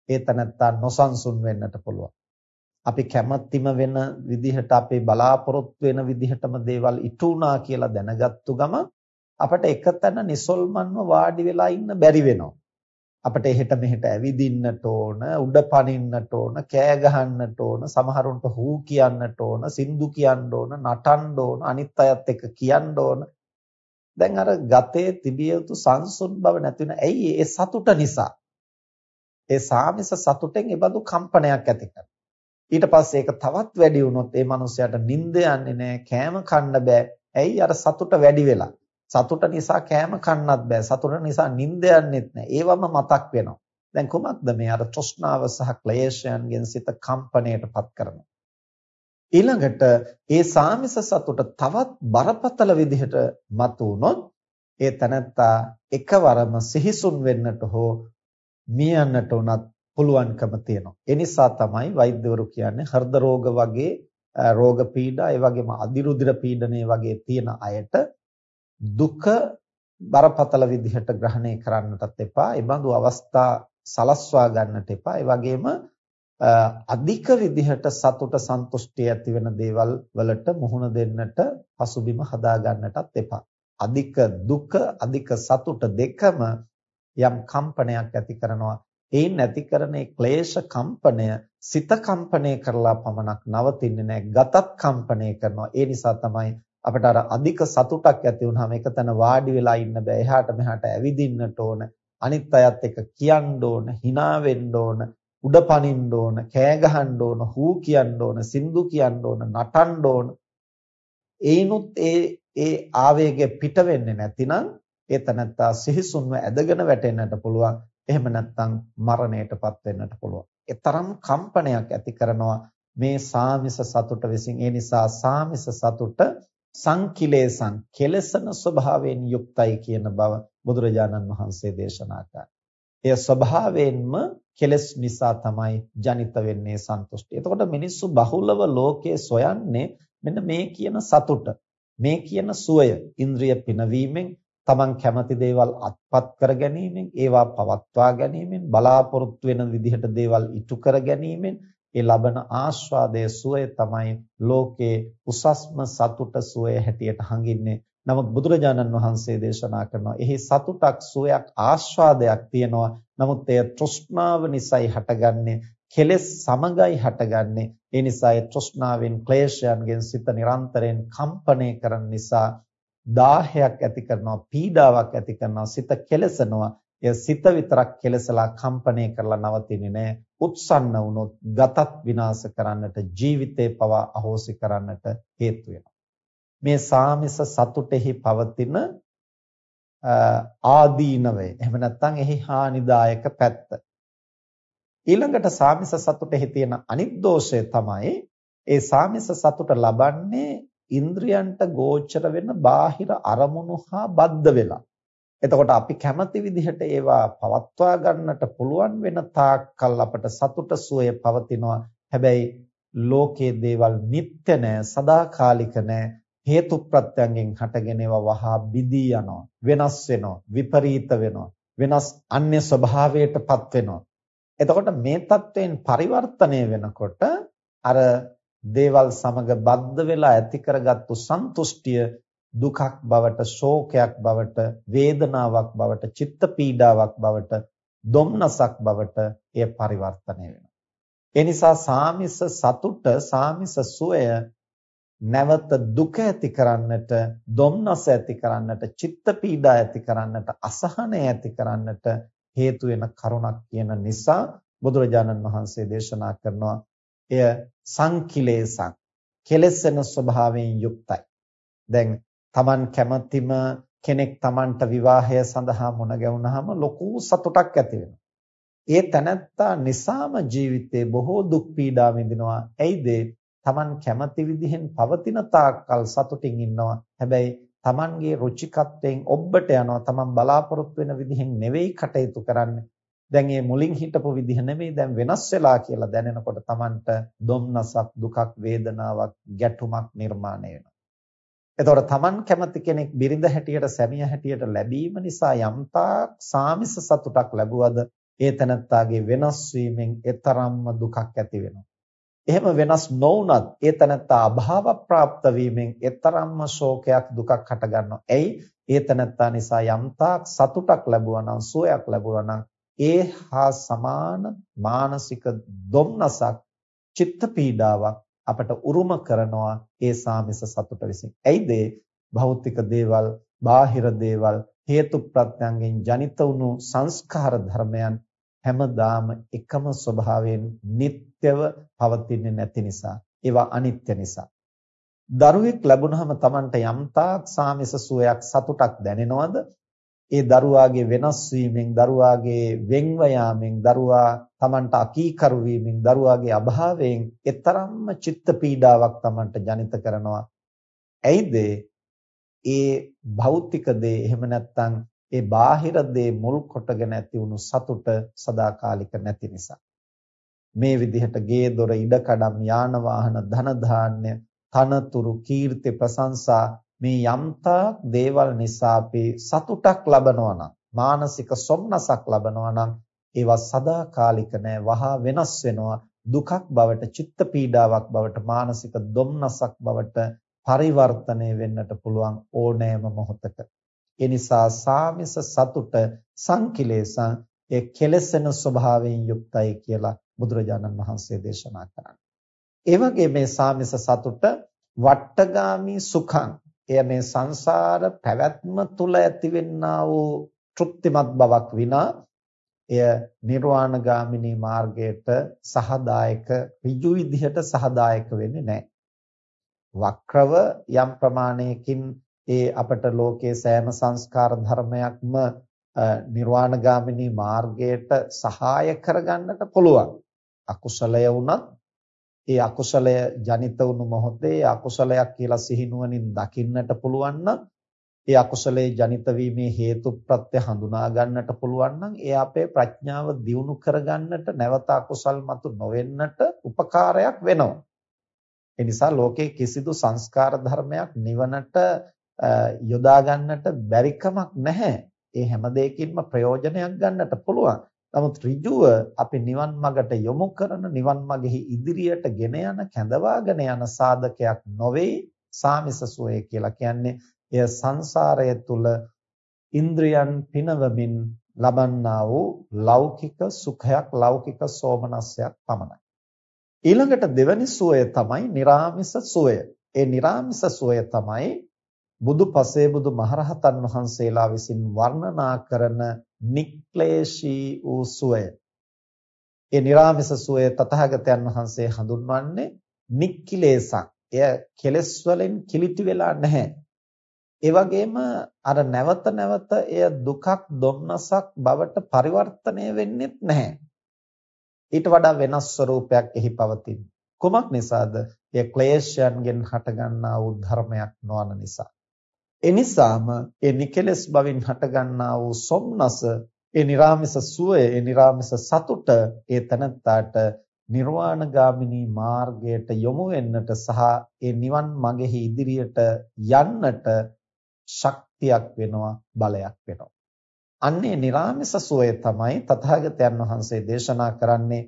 ඒ තනත්තා නොසන්සුන් වෙන්නට පුළුවන්. අපි කැමැතිම වෙන විදිහට අපේ බලාපොරොත්තු වෙන විදිහටම දේවල් ඉටු වුණා කියලා දැනගත්තු ගම අපට එකතැන නිසල්මන්ව වාඩි වෙලා ඉන්න බැරි වෙනවා. අපිට එහෙට මෙහෙට ඇවිදින්නට ඕන, උඩ පනින්නට ඕන, කෑ ගහන්නට ඕන, සමහරුන්ට හූ කියන්නට ඕන, සින්දු කියන්න ඕන, නටන්න ඕන, අනිත් අයත් එක්ක කියන්න ඕන. දැන් අර ගතේ තිබිය යුතු සංසුන් බව නැති වෙන ඇයි ඒ සතුට නිසා. ඒ සාමිස සතුටෙන් ඒ බඳු කම්පනයක් ඇති කරනවා. ඊට පස්සේ ඒක තවත් වැඩි වුණොත් ඒ මනුස්සයාට නිින්ද යන්නේ නැහැ කෑම කන්න බෑ ඇයි අර සතුට වැඩි වෙලා සතුට නිසා කෑම කන්නත් බෑ. සතුට නිසා නිින්ද යන්නෙත් නැහැ ඒවම මතක් වෙනවා. දැන් කොහොමද මේ අර තෘෂ්ණාව සහ ක්ලේශයන්ගෙන් සිත කම්පණයටපත් කරනවා? ඊළඟට ඒ සාමිස සතුට තවත් බරපතල විදිහට මතු වුණොත් ඒ තනත්තා එකවරම සිහිසුන් වෙන්නට හෝ මියන්නට උනත් පුළුවන්කම තියෙනවා. ඒ නිසා තමයි වෛද්‍යවරු කියන්නේ හෘද රෝග වගේ රෝග පීඩා ඒ වගේම අදිරුධිර පීඩනයේ වගේ තියෙන අයට දුක බරපතල විදිහට ග්‍රහණය කරන්නටත් එපා. ඒ බඳු අවස්ථා සලස්වා ගන්නට එපා. ඒ වගේම අධික විදිහට සතුට සන්තුෂ්ටිය ඇති වෙන දේවල් වලට මුහුණ දෙන්නට පසුබිම හදා ගන්නටත් එපා. අධික දුක අධික සතුට දෙකම යම් කම්පනයක් ඇති කරනවා ඒන් නැති කරන ඒ ක්ලේශ කම්පනය සිත කම්පණය කරලා පමණක් නවතින්නේ නැහැ ගතත් කම්පණය කරනවා ඒ නිසා තමයි අපිට අර අධික සතුටක් ඇති වුනහම එකතන වාඩි වෙලා ඉන්න බෑ එහාට මෙහාට ඇවිදින්නට ඕන අනිත් අයත් එක්ක කියන්න ඕන hina වෙන්න ඕන උඩ පනින්න ඕන කෑ ගහන්න ඕන හූ කියන්න ඕන සින්දු කියන්න ඕන නටන්න ඕන ඒනොත් ඒ ඒ ආවේගය පිට වෙන්නේ නැතිනම් ඒ තනත්තා සිහිසුන්ව ඇදගෙන වැටෙන්නට පුළුවන් එහෙම නැත්නම් මරණයටපත් වෙන්නට පුළුවන්. ඒ තරම් කම්පනයක් ඇති කරනවා මේ සාමිස සතුට විසින්. ඒ නිසා සාමිස සතුට සංකිලේසං කෙලසන ස්වභාවයෙන් යුක්තයි කියන බව බුදුරජාණන් වහන්සේ දේශනා කළා. එය ස්වභාවයෙන්ම කෙලස් නිසා තමයි ජනිත වෙන්නේ සන්තුෂ්ටි. එතකොට මිනිස්සු බහුලව ලෝකයේ සොයන්නේ මෙන්න මේ කියන සතුට, මේ කියන සුවය, ඉන්ද්‍රිය පිනවීමෙන් තමන් කැමති දේවල් අත්පත් කර ගැනීමෙන් ඒවා පවත්වා ගැනීමෙන් බලාපොරොත්තු වෙන විදිහට දේවල් ඉටු කර ගැනීමෙන් ඒ ලබන ආස්වාදයේ සුවය තමයි ලෝකේ උසස්ම සතුට සුවය හැටියට හංගින්නේ. නමුත් බුදුරජාණන් වහන්සේ දේශනා කරනවා එහි සතුටක් සුවයක් ආස්වාදයක් තියෙනවා. නමුත් එය තෘෂ්ණාව නිසායි හටගන්නේ. කෙලෙස් සමගයි හටගන්නේ. ඒ නිසා ඒ තෘෂ්ණාවෙන් ක්ලේශයන්ගෙන් සිත නිරන්තරයෙන් කම්පණය කරන නිසා දාහයක් ඇති කරනවා පීඩාවක් ඇති කරනවා සිත කෙලසනවා එය සිත විතරක් කෙලසලා කම්පණය කරලා නවතින්නේ නැහැ උත්සන්න වුණොත් ගතත් විනාශ කරන්නට ජීවිතේ පවා අහෝසි කරන්නට හේතු මේ සාමිස සතුටෙහි පවතින ආදීනවය එහෙම නැත්නම් එහි හානිදායක පැත්ත. ඊළඟට සාමිස සතුටෙහි තියෙන අනිත් දෝෂය තමයි ඒ සාමිස සතුට ලබන්නේ ඉන්ද්‍රයන්ට ගෝචර වෙන බාහිර අරමුණු හා බද්ධ වෙලා. එතකොට අපි කැමති විදිහට ඒවා පවත්වා ගන්නට පුළුවන් වෙන තාක්කල් අපට සතුට සුවය පවතිනවා. හැබැයි ලෝකයේ දේවල් නිත්‍ය නෑ, සදාකාලික නෑ. හේතු ප්‍රත්‍යයෙන් හටගෙන ඒවා වහා බිදී යනවා, වෙනස් වෙනවා, විපරීත වෙනවා, වෙනස් අන්‍ය ස්වභාවයටපත් වෙනවා. එතකොට මේ தත්වයෙන් පරිවර්තනය වෙනකොට අර දේවල් සමග බද්ධ වෙලා ඇති කරගත්තු සන්තුෂ්ටිය දුකක් බවට ශෝකයක් බවට වේදනාවක් බවට චිත්ත පීඩාවක් බවට දුම්නසක් බවට එය පරිවර්තනය වෙනවා. ඒ නිසා සාමිස සතුට සාමිස සුවය නැවත දුක ඇති කරන්නට, දුම්නස ඇති කරන්නට, චිත්ත පීඩා ඇති කරන්නට, අසහනය ඇති කරන්නට හේතු වෙන කරුණක් කියන නිසා බුදුරජාණන් වහන්සේ දේශනා කරනවා එය සංකිලේසක් කෙලෙසෙන ස්වභාවයෙන් යුක්තයි. දැන් Taman කැමැතිම කෙනෙක් Tamanට විවාහය සඳහා මුණ ගැහුනහම ලොකු සතුටක් ඇති වෙනවා. ඒ තැනැත්තා නිසාම ජීවිතේ බොහෝ දුක් පීඩා විඳිනවා. ඇයිද? Taman කැමති විදිහෙන් පවතින තාක්කල් සතුටින් ඉන්නවා. හැබැයි Tamanගේ රුචිකත්වයෙන් ඔබට යනවා. Taman බලාපොරොත්තු වෙන විදිහෙන් නෙවෙයි කටයුතු කරන්නේ. දැන් මේ මුලින් හිටපු විදිහ නෙවෙයි දැන් වෙනස් වෙලා කියලා දැනෙනකොට Tamanට දුම්නසක් දුකක් වේදනාවක් ගැටුමක් නිර්මාණය වෙනවා. එතකොට Taman කැමති කෙනෙක් බිරිඳ හැටියට සැමියා හැටියට ලැබීම නිසා යම්තාක් සාමිස සතුටක් ලැබුවද ඒ තනත්තාගේ වෙනස් වීමෙන් එතරම්ම දුකක් ඇති වෙනවා. එහෙම වෙනස් නොවුනත් ඒ තනත්තා අභාව ප්‍රාප්ත වීමෙන් එතරම්ම ශෝකයක් දුකක් හට ගන්නවා. එයි ඒ තනත්තා නිසා යම්තාක් සතුටක් ලැබුවා නම් සුවයක් ලැබුවා නම් ඒ හා සමාන මානසික දුම්නසක් චිත්ත පීඩාවක් අපට උරුම කරනවා ඒ සාමිස සතුට විසින්. ඇයිද? භෞතික දේවල්, බාහිර දේවල් හේතු ප්‍රත්‍යයෙන් ජනිත වුණු සංස්කාර ධර්මයන් හැමදාම එකම ස්වභාවයෙන් නিত্যව පවතින්නේ නැති නිසා ඒවා අනිත්‍ය නිසා. දරුවෙක් ලැබුණාම Tamanට යම්තාක් සාමිස සුවයක් සතුටක් දැනෙනවද? ඒ දරුවාගේ වෙනස් වීමෙන් දරුවාගේ වෙන්ව යාමෙන් දරුවා Tamanට අකීකරු වීමෙන් දරුවාගේ අභාවයෙන් එතරම්ම චිත්ත පීඩාවක් Tamanට ජනිත කරනවා. ඇයිද? ඒ භෞතික දේ එහෙම නැත්නම් ඒ බාහිර දේ මුල් කොටගෙන ඇති වුණු සතුට සදාකාලික නැති නිසා. මේ විදිහට ගේ දොර ඉඩකඩම් යාන වාහන ධන ධාන්‍ය තනතුරු කීර්ති ප්‍රශංසා මේ යම්තාක් දේවල් නිසා අපි සතුටක් ලබනවා නම් මානසික සොම්නසක් ලබනවා නම් ඒවා සදාකාලික නෑ වහා වෙනස් වෙනවා දුකක් බවට චිත්ත පීඩාවක් බවට මානසික දුම්නසක් බවට පරිවර්තනය වෙන්නට පුළුවන් ඕනෑම මොහොතක ඒ නිසා සාමිස සතුට සංකිලේසං ඒ කෙලසෙන ස්වභාවයෙන් යුක්තයි කියලා බුදුරජාණන් වහන්සේ දේශනා කරන්නේ. ඒ වගේ මේ සාමිස සතුට වට්ටගාමි සුඛං එය මේ සංසාර පැවැත්ම තුල ඇතිවෙනා වූ තෘප්තිමත් බවක් විනා එය නිර්වාණ ගාමිනී මාර්ගයට සහදායක ඍජු විදිහට සහදායක වෙන්නේ නැහැ. වක්‍රව යම් ප්‍රමාණයකින් ඒ අපට ලෝකයේ සෑම සංස්කාර ධර්මයක්ම නිර්වාණ ගාමිනී මාර්ගයට සහාය කරගන්නට පුළුවන්. අකුසලය වුණත් ඒ අකුසලය ජනිත වුණු මොහොතේ අකුසලයක් කියලා සිහිනුවණින් දකින්නට පුළුවන් නම් ඒ අකුසලයේ ජනිත වීමේ හේතු ප්‍රත්‍ය හඳුනා ගන්නට පුළුවන් නම් ඒ අපේ ප්‍රඥාව දියුණු කරගන්නට නැවත අකුසල් මතු නොවෙන්නට උපකාරයක් වෙනවා. ඒ නිසා ලෝකේ කිසිදු සංස්කාර ධර්මයක් නිවනට යොදා ගන්නට බැරි කමක් නැහැ. ඒ හැම දෙයකින්ම ප්‍රයෝජනයක් ගන්නට පුළුවන්. නමුත් ඍජුව අපි නිවන් මඟට යොමු කරන නිවන් මගෙහි ඉදිරියට ගෙන යන කැඳවාගෙන යන සාධකයක් නොවේ සාමිස සෝය කියලා කියන්නේ. එය සංසාරය තුල ඉන්ද්‍රියන් පිනවමින් ලබන්නා වූ ලෞකික සුඛයක් ලෞකික සෝමනස්යක් පමණයි. ඊළඟට දෙවැනි සෝය තමයි निराமிස සෝය ඒ निराமிස සෝය තමයි බුදු පසේ බුදු මහරහතන් වහන්සේලා විසින් වර්ණනා කරන නික්ලේශී වූ සුවය. ඒ නිර්ාමස සුවය තථාගතයන් වහන්සේ හඳුන්වන්නේ නික්කිලේසක්. එය කෙලෙස් වලින් කිලිති වෙලා නැහැ. ඒ වගේම අර නැවත නැවත එය දුකක් දුම්නසක් බවට පරිවර්තනය වෙන්නේත් නැහැ. ඊට වඩා වෙනස් ස්වરૂපයක් එහි පවතින. කුමක් නිසාද? එය ක්ලේශයන්ගෙන් හටගන්නා වූ ධර්මයක් නොවන නිසා. එනිසාම ඒ නිකලස් බවින් හටගන්නා වූ සොම්නස ඒ निराமிස සුවය ඒ निराமிස සතුට ඒ තනත්තාට නිර්වාණගාමිනී මාර්ගයට යොමු වෙන්නට සහ ඒ නිවන් මඟෙහි ඉදිරියට යන්නට ශක්තියක් වෙනවා බලයක් වෙනවා. අන්නේ निराமிස සුවය තමයි තථාගතයන් වහන්සේ දේශනා කරන්නේ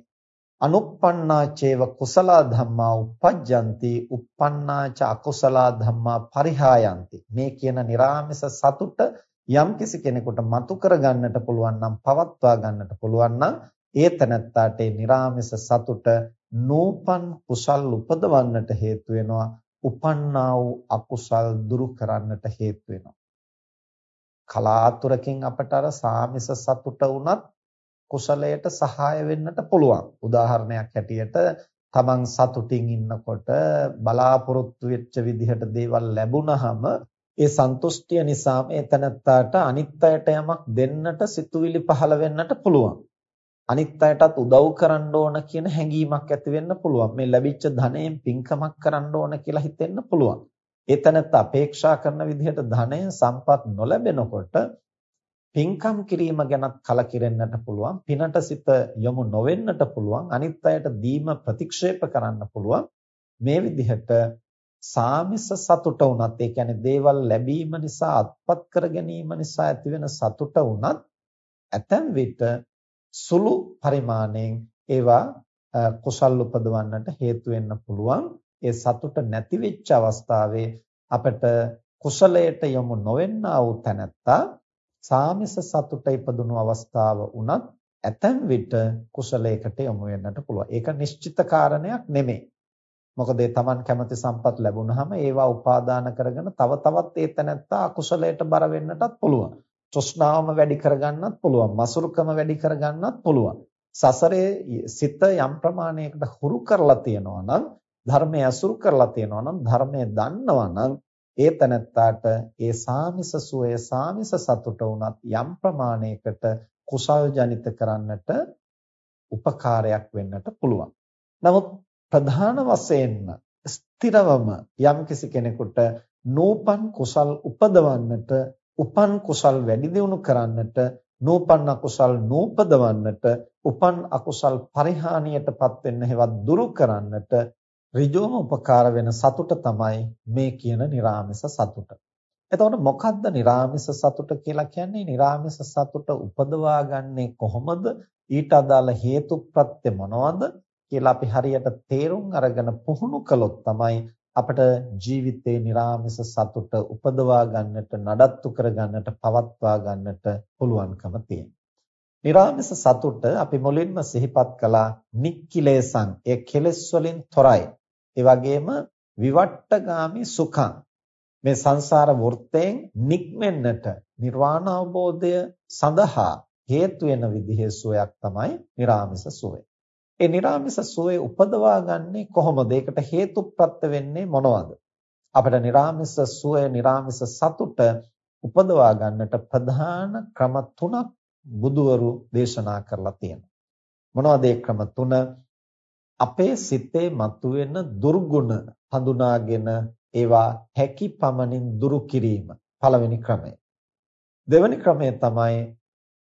අනුප්පන්නා චේව කුසලා ධම්මා uppajjanti uppannā ca akusala dhamma parihayanti මේ කියන निराமிස සතුට යම් කිසි කෙනෙකුට මතු කර ගන්නට පුළුවන් නම් පවත්වා ගන්නට පුළුවන් නම් ඒ තනත්තාට ඒ निराமிස සතුට නූපන් කුසල් උපදවන්නට හේතු වෙනවා. උපන්නා වූ අකුසල් දුරු කරන්නට හේතු වෙනවා. කලාතුරකින් අපට අර සාමිස සතුට වුණත් කුසලයට සහාය වෙන්නට පුළුවන් උදාහරණයක් හැටියට තමන් සතුටින් ඉන්නකොට බලාපොරොත්තු වෙච්ච විදිහට දේවල් ලැබුණහම ඒ සන්තුෂ්ටිය නිසා මේ තනත්තාට අනිත් අයට යමක් දෙන්නට සිතුවිලි පහළ වෙන්නට පුළුවන් අනිත් අයටත් උදව් කරන්න ඕන කියන හැඟීමක් ඇති වෙන්න පුළුවන්. මේ ලැබිච්ච ධනයෙන් පින්කමක් කරන්න ඕන කියලා හිතෙන්න පුළුවන්. ඒතනත් අපේක්ෂා කරන විදිහට ධනය සම්පත් නොලැබෙනකොට පින්කම් කිරීම ගැනත් කලකිරෙන්නට පුළුවන්. පිනට සිත යොමු නොවෙන්නට පුළුවන්. අනිත් අයට දීම ප්‍රතික්ෂේප කරන්න පුළුවන්. මේ විදිහට සාමිස සතුට වුණත් ඒ කියන්නේ දේවල් ලැබීම නිසා අත්පත් කර ගැනීම නිසා ඇතිවෙන සතුට වුණත් ඇතැම් විට සුළු පරිමාණයෙන් ඒවා කුසල් උපදවන්නට හේතු වෙන්න පුළුවන්. ඒ සතුට නැති වෙච්ච අවස්ථාවේ අපිට කුසලයට යොමු නොවෙන්නා වූ තැනැත්තා සාමිස සතුට ඉපදුණු අවස්ථාව උනත් ඇතැම් විට කුසලයකට යොමු වෙන්නට පුළුවන්. ඒක නිශ්චිත කාරණයක් නෙමෙයි. මොකද ඒ Taman කැමති සම්පත් ලැබුණාම ඒවා උපාදාන කරගෙන තව තවත් ඒ තැනැත්තා අකුසලයට බර වෙන්නටත් පුළුවන්. තෘෂ්ණාවම වැඩි කරගන්නත් පුළුවන්. මසුරුකම වැඩි කරගන්නත් පුළුවන්. සසරේ සිත යම් ප්‍රමාණයකට හුරු කරලා තියෙනවා නම් ධර්මය අසුරු කරලා තියෙනවා නම් ධර්මය දන්නවා නම් ඒ තනත්තාට ඒ සාමිස සුවය සාමිස සතුට උනත් යම් ප්‍රමාණයකට කුසල් ජනිත කරන්නට උපකාරයක් වෙන්නට පුළුවන්. නමුත් ප්‍රධාන වශයෙන්ම ස්ථිරවම යම්කිසි කෙනෙකුට නූපන් කුසල් උපදවන්නට උපන් කුසල් වැඩි දියුණු කරන්නට නූපන් අකුසල් නූපදවන්නට උපන් අකුසල් පරිහානියටපත් වෙන්න හේවත් දුරු කරන්නට ඍජුවම උපකාර වෙන සතුට තමයි මේ කියන निराமிස සතුට. එතකොට මොකද්ද निराமிස සතුට කියලා කියන්නේ? निराமிස සතුට උපදවා ගන්නේ කොහොමද? ඊට අදාළ හේතු ප්‍රත්‍ය මොනවද කියලා අපි හරියට තේරුම් අරගෙන පුහුණු කළොත් තමයි අපට ජීවිතේ निराமிස සතුට උපදවා ගන්නට නඩත්තු කර ගන්නට පවත්වා ගන්නට පුළුවන්කම තියෙනවා. නිරාමස සතුට අපි මුලින්ම සිහිපත් කළා නික්කිලේසං ඒ කෙලෙස් වලින් තොරයි ඒ වගේම විවට්ටගාමි සුඛං මේ සංසාර වෘත්තයෙන් නික්මෙන්නට නිර්වාණ අවබෝධය සඳහා හේතු වෙන විදිහේ සුවයක් තමයි निराமிස සුවය. ඒ निराமிස සුවය උපදවා ගන්නෙ කොහොමද? ඒකට හේතුප්‍රත්‍ය වෙන්නේ මොනවද? අපිට निराமிස සුවය, निराமிස සතුට උපදවා ගන්නට ප්‍රධාන ක්‍රම තුනක් බුදුවරු දේශනා කරලා තියෙනවා. මොනවද ඒ ක්‍රම තුන? අපේ සිතේ මතුවෙන දුර්ගුණ හඳුනාගෙන ඒවා හැකි පමණින් දුරු කිරීම පළවෙනි ක්‍රමය. දෙවෙනි ක්‍රමය තමයි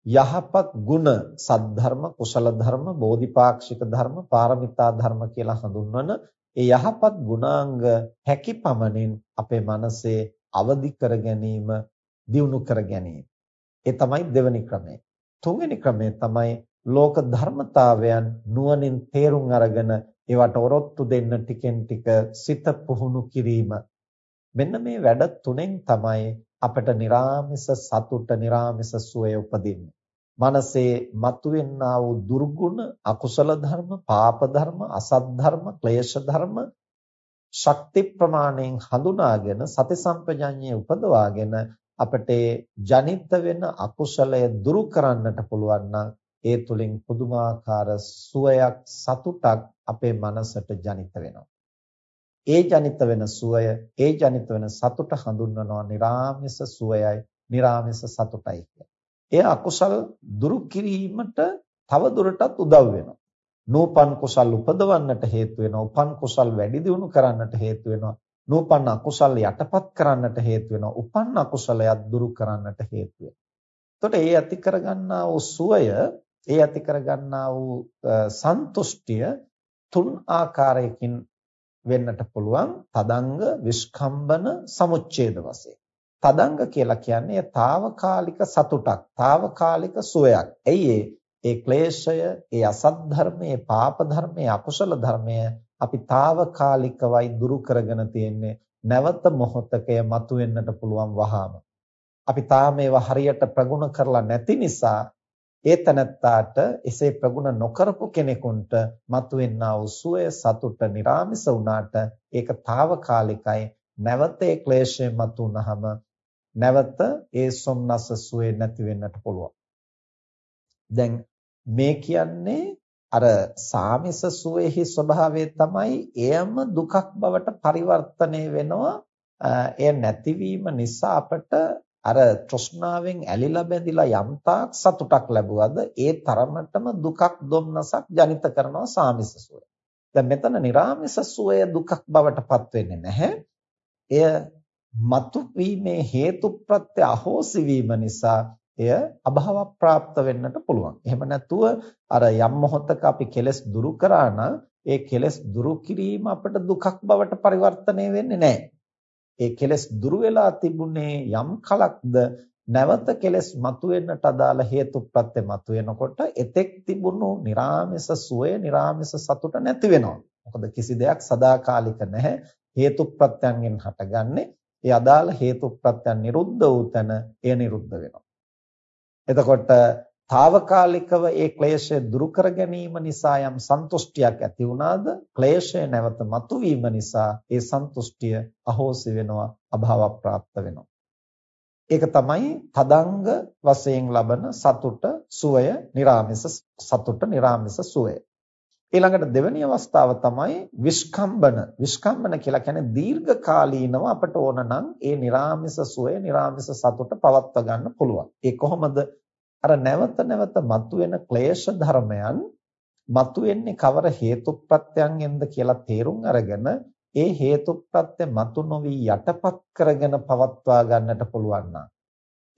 යහපත් ගුණ සද්ධර්ම කුසල ධර්ම බෝධිපාක්ෂික ධර්ම පාරමිතා ධර්ම කියලා හඳුන්වන ඒ යහපත් ගුණාංග හැකි පමණින් අපේ මනසේ අවදි කර ගැනීම දියුණු කර ගැනීම ඒ තමයි දෙවෙනි ක්‍රමය තුන්වෙනි ක්‍රමය තමයි ලෝක ධර්මතාවයන් නුවණින් තේරුම් අරගෙන ඒවට ඔරොත්තු දෙන්න ටිකෙන් ටික සිත පුහුණු කිරීම මෙන්න මේ වැඩ තුනෙන් තමයි අපට निराமிස සතුට निराமிස සුවය උපදින්නේ. මනසේ මතුවෙනා වූ දුර්ගුණ, අකුසල ධර්ම, පාප ධර්ම, අසත් ධර්ම, ක්ලේශ ධර්ම ශක්ති ප්‍රමාණයෙන් හඳුනාගෙන සති සම්පජඤ්ඤය උපදවාගෙන අපට ජනිත වෙන අකුසලය දුරු කරන්නට පුළුවන් නම් ඒ තුලින් පුදුමාකාර සුවයක් සතුටක් අපේ මනසට ජනිත වෙනවා. ඒ ජනිත වෙන සුවය, ඒ ජනිත වෙන සතුට හඳුන්වනවා निराமிස සුවයයි, निराமிස සතුටයි කියලා. ඒ අකුසල් දුරු කිරීමට තව දුරටත් උදව් වෙනවා. නූපන් කුසල් උපදවන්නට හේතු වෙනවා, උපන් කුසල් වැඩි දියුණු කරන්නට හේතු වෙනවා. නූපන් අකුසල් යටපත් කරන්නට හේතු වෙනවා, උපන් අකුසලයක් දුරු කරන්නට හේතු වෙනවා. එතකොට ඒ ඇති කරගන්නා වූ සුවය ඒ ඇති කරගන්නා වූ සන්තුෂ්ටිය තුන් ආකාරයකින් වෙන්නට පුළුවන්. තදංග විස්කම්බන සමුච්ඡේද වශයෙන්. තදංග කියලා කියන්නේ తాවකාලික සතුටක් తాවකාලික සුවයක්. එයි ඒ? ක්ලේශය ඒ අසත් ධර්මයේ පාප ධර්මයේ අකුසල ධර්මය අපි తాවකාලිකවයි දුරු කරගෙන තියෙන්නේ. නැවත මොහොතකය මතුවෙන්නට පුළුවන් වහාම. අපි තාම ඒවා හරියට ප්‍රගුණ කරලා නැති නිසා ඒ තනත්තාට එසේ ප්‍රගුණ නොකරපු කෙනෙකුන්ට මතුවෙනා වූ සුවය සතුට निराமிස වුණාට ඒක తాවකාලිකයි. නැවත ඒ ක්ලේශය මතුනහම නැවත ඒ සොම්නස සුවේ නැති වෙන්නට පුළුවන්. දැන් මේ කියන්නේ අර සාමිස සුවේහි ස්වභාවය තමයි එයම දුකක් බවට පරිවර්තනය වෙනවා. එය නැතිවීම නිසා අපට අර තෘෂ්ණාවෙන් ඇලිලා බැඳිලා යම්තාක් සතුටක් ලැබුවද ඒ තරමටම දුකක් දුම්නසක් ජනිත කරනවා සාමිස සෝය. දැන් මෙතන निराமிස සෝය දුකක් බවටපත් වෙන්නේ නැහැ. එය මතු වීමේ හේතු ප්‍රත්‍ය අහෝසි වීම නිසා එය අභව ප්‍රාප්ත වෙන්නට පුළුවන්. එහෙම නැතුව අර යම් මොහොතක අපි කෙලස් දුරු කරා නම් ඒ කෙලස් දුරු කිරීම අපට දුකක් බවට පරිවර්තනය වෙන්නේ නැහැ. ඒ කෙලෙස් දුරු වෙලා තිබුණේ යම් කලක්ද නැවත කෙලෙස් මතුවෙන්නට අදාළ හේතු ප්‍රත්‍ය මතුවෙනකොට එතෙක් තිබුණු निराமிස සුවය निराமிස සතුට නැති වෙනවා. මොකද කිසි දෙයක් සදාකාලික නැහැ. හේතු ප්‍රත්‍යයෙන් හටගන්නේ. ඒ අදාළ හේතු ප්‍රත්‍යයන් නිරුද්ධ වූ තැන එය නිරුද්ධ වෙනවා. එතකොට తాවකාලිකව ඒ ක්ලේශය දුරු කර ගැනීම නිසා යම් සන්තුෂ්ටියක් ඇති වුණාද ක්ලේශය නැවත මතුවීම නිසා ඒ සන්තුෂ්ටිය අහෝසි වෙනවා අභාවප්‍රාප්ත වෙනවා. ඒක තමයි තදංග වශයෙන් ලබන සතුට සුවය निराமிස සතුට निराமிස සුවය. ඊළඟට දෙවෙනි අවස්ථාව තමයි විස්කම්බන. විස්කම්බන කියලා කියන්නේ දීර්ඝකාලීනව අපට ඕන නම් ඒ निराமிස සුවය निराமிස සතුට පවත්වා ගන්න පුළුවන්. ඒ කොහොමද අර නැවත නැවත මතුවෙන ක්ලේශ ධර්මයන් මතුවෙන්නේ කවර හේතුප්‍රත්‍යයෙන්ද කියලා තේරුම් අරගෙන ඒ හේතුප්‍රත්‍ය මතු නොවි යටපත් කරගෙන පවත්වා ගන්නට පුළුවන් නම්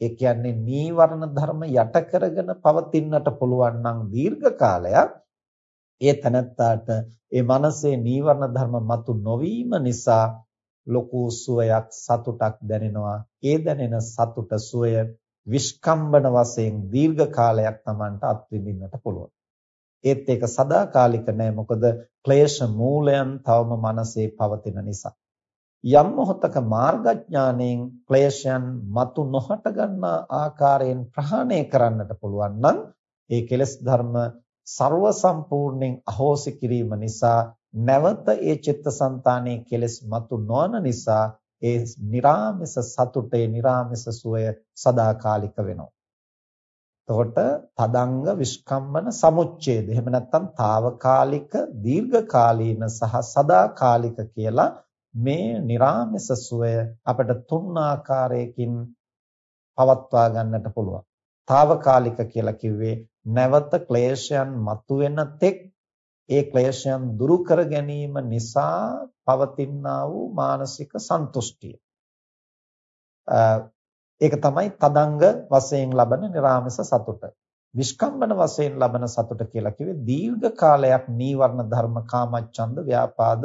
ඒ කියන්නේ නීවරණ ධර්ම යට කරගෙන පවතින්නට පුළුවන් නම් දීර්ඝ කාලයක් ඒ තනත්තාට ඒ මනසේ නීවරණ ධර්ම මතු නොවීම නිසා ලොකු සුවයක් සතුටක් දැනෙනවා. ඒ දැනෙන සතුට සුවය විස්කම්බන වශයෙන් දීර්ඝ කාලයක් Tamanට අත්විඳින්නට පුළුවන්. ඒත් ඒක සදාකාලික නෑ මොකද ක්ලේශ මූලයන් තවම මනසේ පවතින නිසා. යම් මොහතක මාර්ගඥාණයෙන් ක්ලේශයන් මතු නොහට ගන්නා ආකාරයෙන් ප්‍රහාණය කරන්නට පුළුවන් නම් ඒ කෙලෙස් ධර්ම ਸਰව සම්පූර්ණයෙන් අහෝසි කිරීම නිසා නැවත ඒ චිත්තසංතානයේ කෙලෙස් මතු නොවන නිසා ඒ निराமிස සතුටේ निराමිස සුවය සදාකාලික වෙනවා. එතකොට තදංග විස්කම්බන සමුච්ඡේද. එහෙම නැත්නම් తాවකාලික, දීර්ඝකාලීන සහ සදාකාලික කියලා මේ निराමිස සුවය අපිට තුන් ආකාරයකින් පවත්වා ගන්නට පුළුවන්. తాවකාලික කියලා කිව්වේ නැවත ක්ලේශයන් මතුවෙන තෙක් ඒ ක්ලේශයන් දුරු කර ගැනීම නිසා පවතිනා වූ මානසික සන්තුෂ්ටිය. ඒක තමයි තදංග වශයෙන් ලබන නිර්ාමස සතුට. විස්කම්බන වශයෙන් ලබන සතුට කියලා කිව්වේ දීර්ඝ කාලයක් නීවරණ ධර්ම කාමච්ඡන්ද ව්‍යාපාද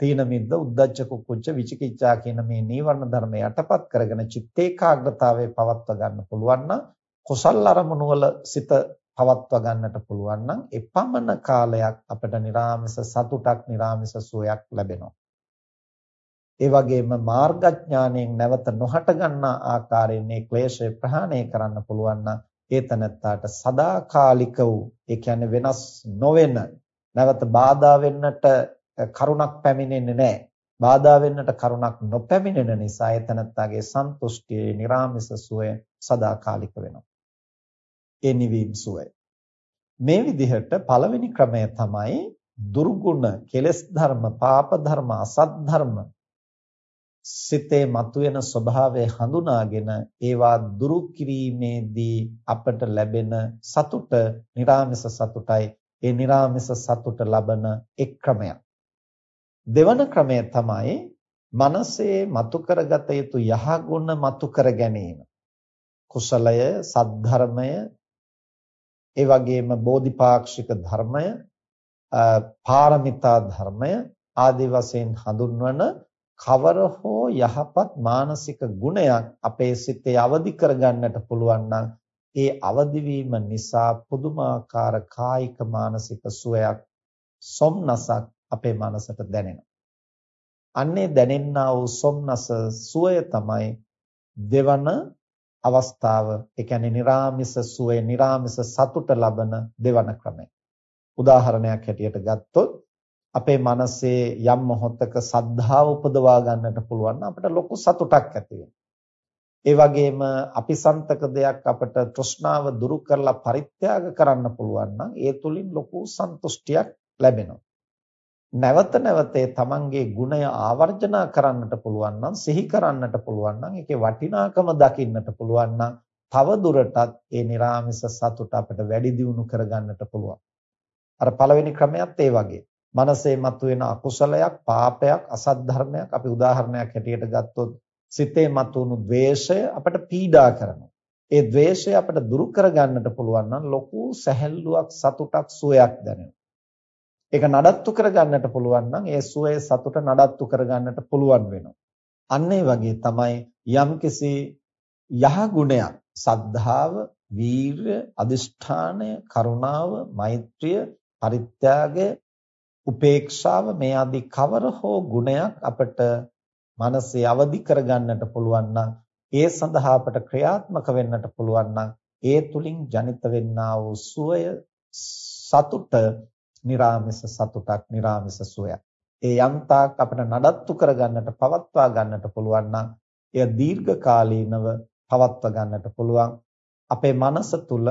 තීන මිද්ද උද්ධච්ච කුච්ච විචිකිච්ඡා කියන මේ නීවරණ ධර්ම යටපත් කරගෙන චිත්ත ඒකාග්‍රතාවය පවත්වා ගන්න පුළුවන් නම් කුසල් අරමුණු වල සිත පවත්වා ගන්නට පුළුවන් නම් එපමණ කාලයක් අපිට නිර්ාමස සතුටක් නිර්ාමස සුවයක් ලැබෙනවා. ඒ වගේම මාර්ගඥාණයෙන් නැවත නොහට ගන්නා ආකාරයෙන් මේ ක්ලේශය ප්‍රහාණය කරන්න පුළුවන් නම් ඒ තනත්තාට සදාකාලික වූ ඒ කියන්නේ වෙනස් නොවන නැවත බාධා වෙන්නට කරුණක් පැමිණෙන්නේ නැහැ. බාධා වෙන්නට කරුණක් නොපැමිණෙන නිසා ඒ තනත්තාගේ සන්තුෂ්ටියේ නිර්ාමිස සුවය සදාකාලික වෙනවා. ඒ නිවීම සුවය. මේ විදිහට පළවෙනි ක්‍රමය තමයි දුර්ගුණ කෙලස් ධර්ම පාප ධර්ම අසත් ධර්ම සිතේ මතුවෙන ස්වභාවය හඳුනාගෙන ඒවා දුරු කිරීමේදී අපට ලැබෙන සතුට නිරාමස සතුටයි. ඒ නිරාමස සතුට ලබන එක් ක්‍රමයක්. දෙවන ක්‍රමය තමයි මනසේ මතු කරගත යුතු යහගුණ මතු කර ගැනීම. කුසලය සද්ධර්මය ඒ වගේම බෝධිපාක්ෂික ධර්මය පාරමිතා ධර්මය ආදී වශයෙන් හඳුන්වන කවර හෝ යහපත් මානසික ගුණයක් අපේ සිතේ අවදි කරගන්නට පුළුවන් නම් ඒ අවදි වීම නිසා පුදුමාකාර කායික මානසික සුවයක් සොම්නසක් අපේ මනසට දැනෙනවා. අන්නේ දැනෙන්නා වූ සොම්නස සුවය තමයි දෙවන අවස්ථාව. ඒ කියන්නේ निराமிස සුවය, निराமிස සතුට ලබන දෙවන ක්‍රමය. උදාහරණයක් හැටියට ගත්තොත් අපේ මනසේ යම් මොහොතක සද්ධාව උපදවා ගන්නට පුළුවන් නම් අපිට ලොකු සතුටක් ඇති වෙනවා. ඒ වගේම අபிසන්තක දෙයක් අපට තෘෂ්ණාව දුරු කරලා පරිත්‍යාග කරන්න පුළුවන් නම් ඒ තුලින් ලොකු සන්තුෂ්ටියක් ලැබෙනවා. නැවත නැවතේ තමන්ගේ ගුණය ආවර්ජනා කරන්නට පුළුවන් නම් සිහි කරන්නට පුළුවන් නම් ඒකේ වටිනාකම දකින්නට පුළුවන් නම් තව දුරටත් ඒ නිර්ාමස සතුට අපිට වැඩි දියුණු කරගන්නට පුළුවන්. අර පළවෙනි ක්‍රමයත් ඒ වගේ. මනසේ මතුවෙන අකුසලයක්, පාපයක්, අසත් ධර්මයක් අපි උදාහරණයක් හැටියට ගත්තොත් සිතේ මතුණු द्वේෂය අපට පීඩා කරනවා. ඒ द्वේෂය අපට දුරු කරගන්නට පුළුවන් නම් ලොකු සැහැල්ලුවක්, සතුටක්, සුවයක් දැනෙනවා. ඒක නඩත්තු කරගන්නට පුළුවන් නම් ඒ සුවේ සතුට නඩත්තු කරගන්නට පුළුවන් වෙනවා. අන්න ඒ වගේ තමයි යම්කිසි යහ ගුණයක් සද්ධාව, වීරය, අදිෂ්ඨානය, කරුණාව, මෛත්‍රිය, පරිත්‍යාගය, උපේක්ෂාව මේ ආදී කවර හෝ ගුණයක් අපට මනසේ අවදි කරගන්නට පුළුවන් නම් ඒ සඳහා අපට ක්‍රියාත්මක වෙන්නට පුළුවන් නම් ඒ තුලින් ජනිත වෙන්නා වූ සුවය සතුට निराமிස සතුටක් निराமிස සුවයක්. ඒ යම්තාක් අපිට නඩත්තු කරගන්නට පවත්වා ගන්නට පුළුවන් නම් එය දීර්ඝ කාලීනව පවත්වා ගන්නට පුළුවන්. අපේ මනස තුල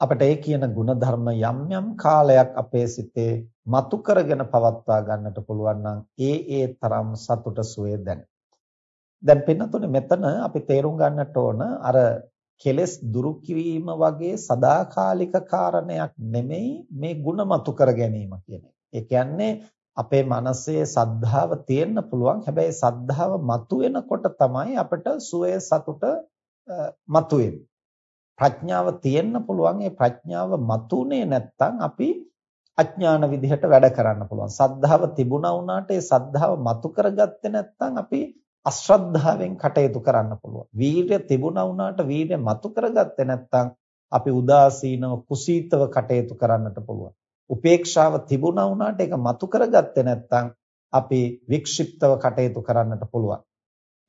අපට ඒ කියන ಗುಣධර්ම යම් යම් කාලයක් අපේ සිතේ මතු කරගෙන පවත්වා ගන්නට පුළුවන් නම් ඒ ඒ තරම් සතුට සුවේ දැන. දැන් පින්නතුනේ මෙතන අපි තේරුම් ගන්නට ඕන අර කෙලෙස් දුරු කිරීම වගේ සදාකාලික කාරණයක් නෙමෙයි මේ ಗುಣ මතු කර ගැනීම කියන එක. ඒ කියන්නේ අපේ මනසේ සද්ධාව තියෙන්න පුළුවන්. හැබැයි සද්ධාව මතු වෙනකොට තමයි අපිට සුවේ සතුට මතුවෙන්නේ. ප්‍රඥාව තියෙන්න පුළුවන්. ඒ ප්‍රඥාව මතුනේ නැත්තම් අපි අඥාන විදිහට වැඩ කරන්න පුළුවන්. සද්ධාව තිබුණා වුණාට ඒ සද්ධාව මතු කරගත්තේ නැත්තම් අපි අශ්‍රද්ධාවෙන් කටයුතු කරන්න පුළුවන්. වීරිය තිබුණා වුණාට වීරිය මතු කරගත්තේ නැත්නම් අපි උදාසීනව කුසීතව කටයුතු කරන්නට පුළුවන්. උපේක්ෂාව තිබුණා වුණාට ඒක මතු කරගත්තේ නැත්නම් අපි වික්ෂිප්තව කටයුතු කරන්නට පුළුවන්.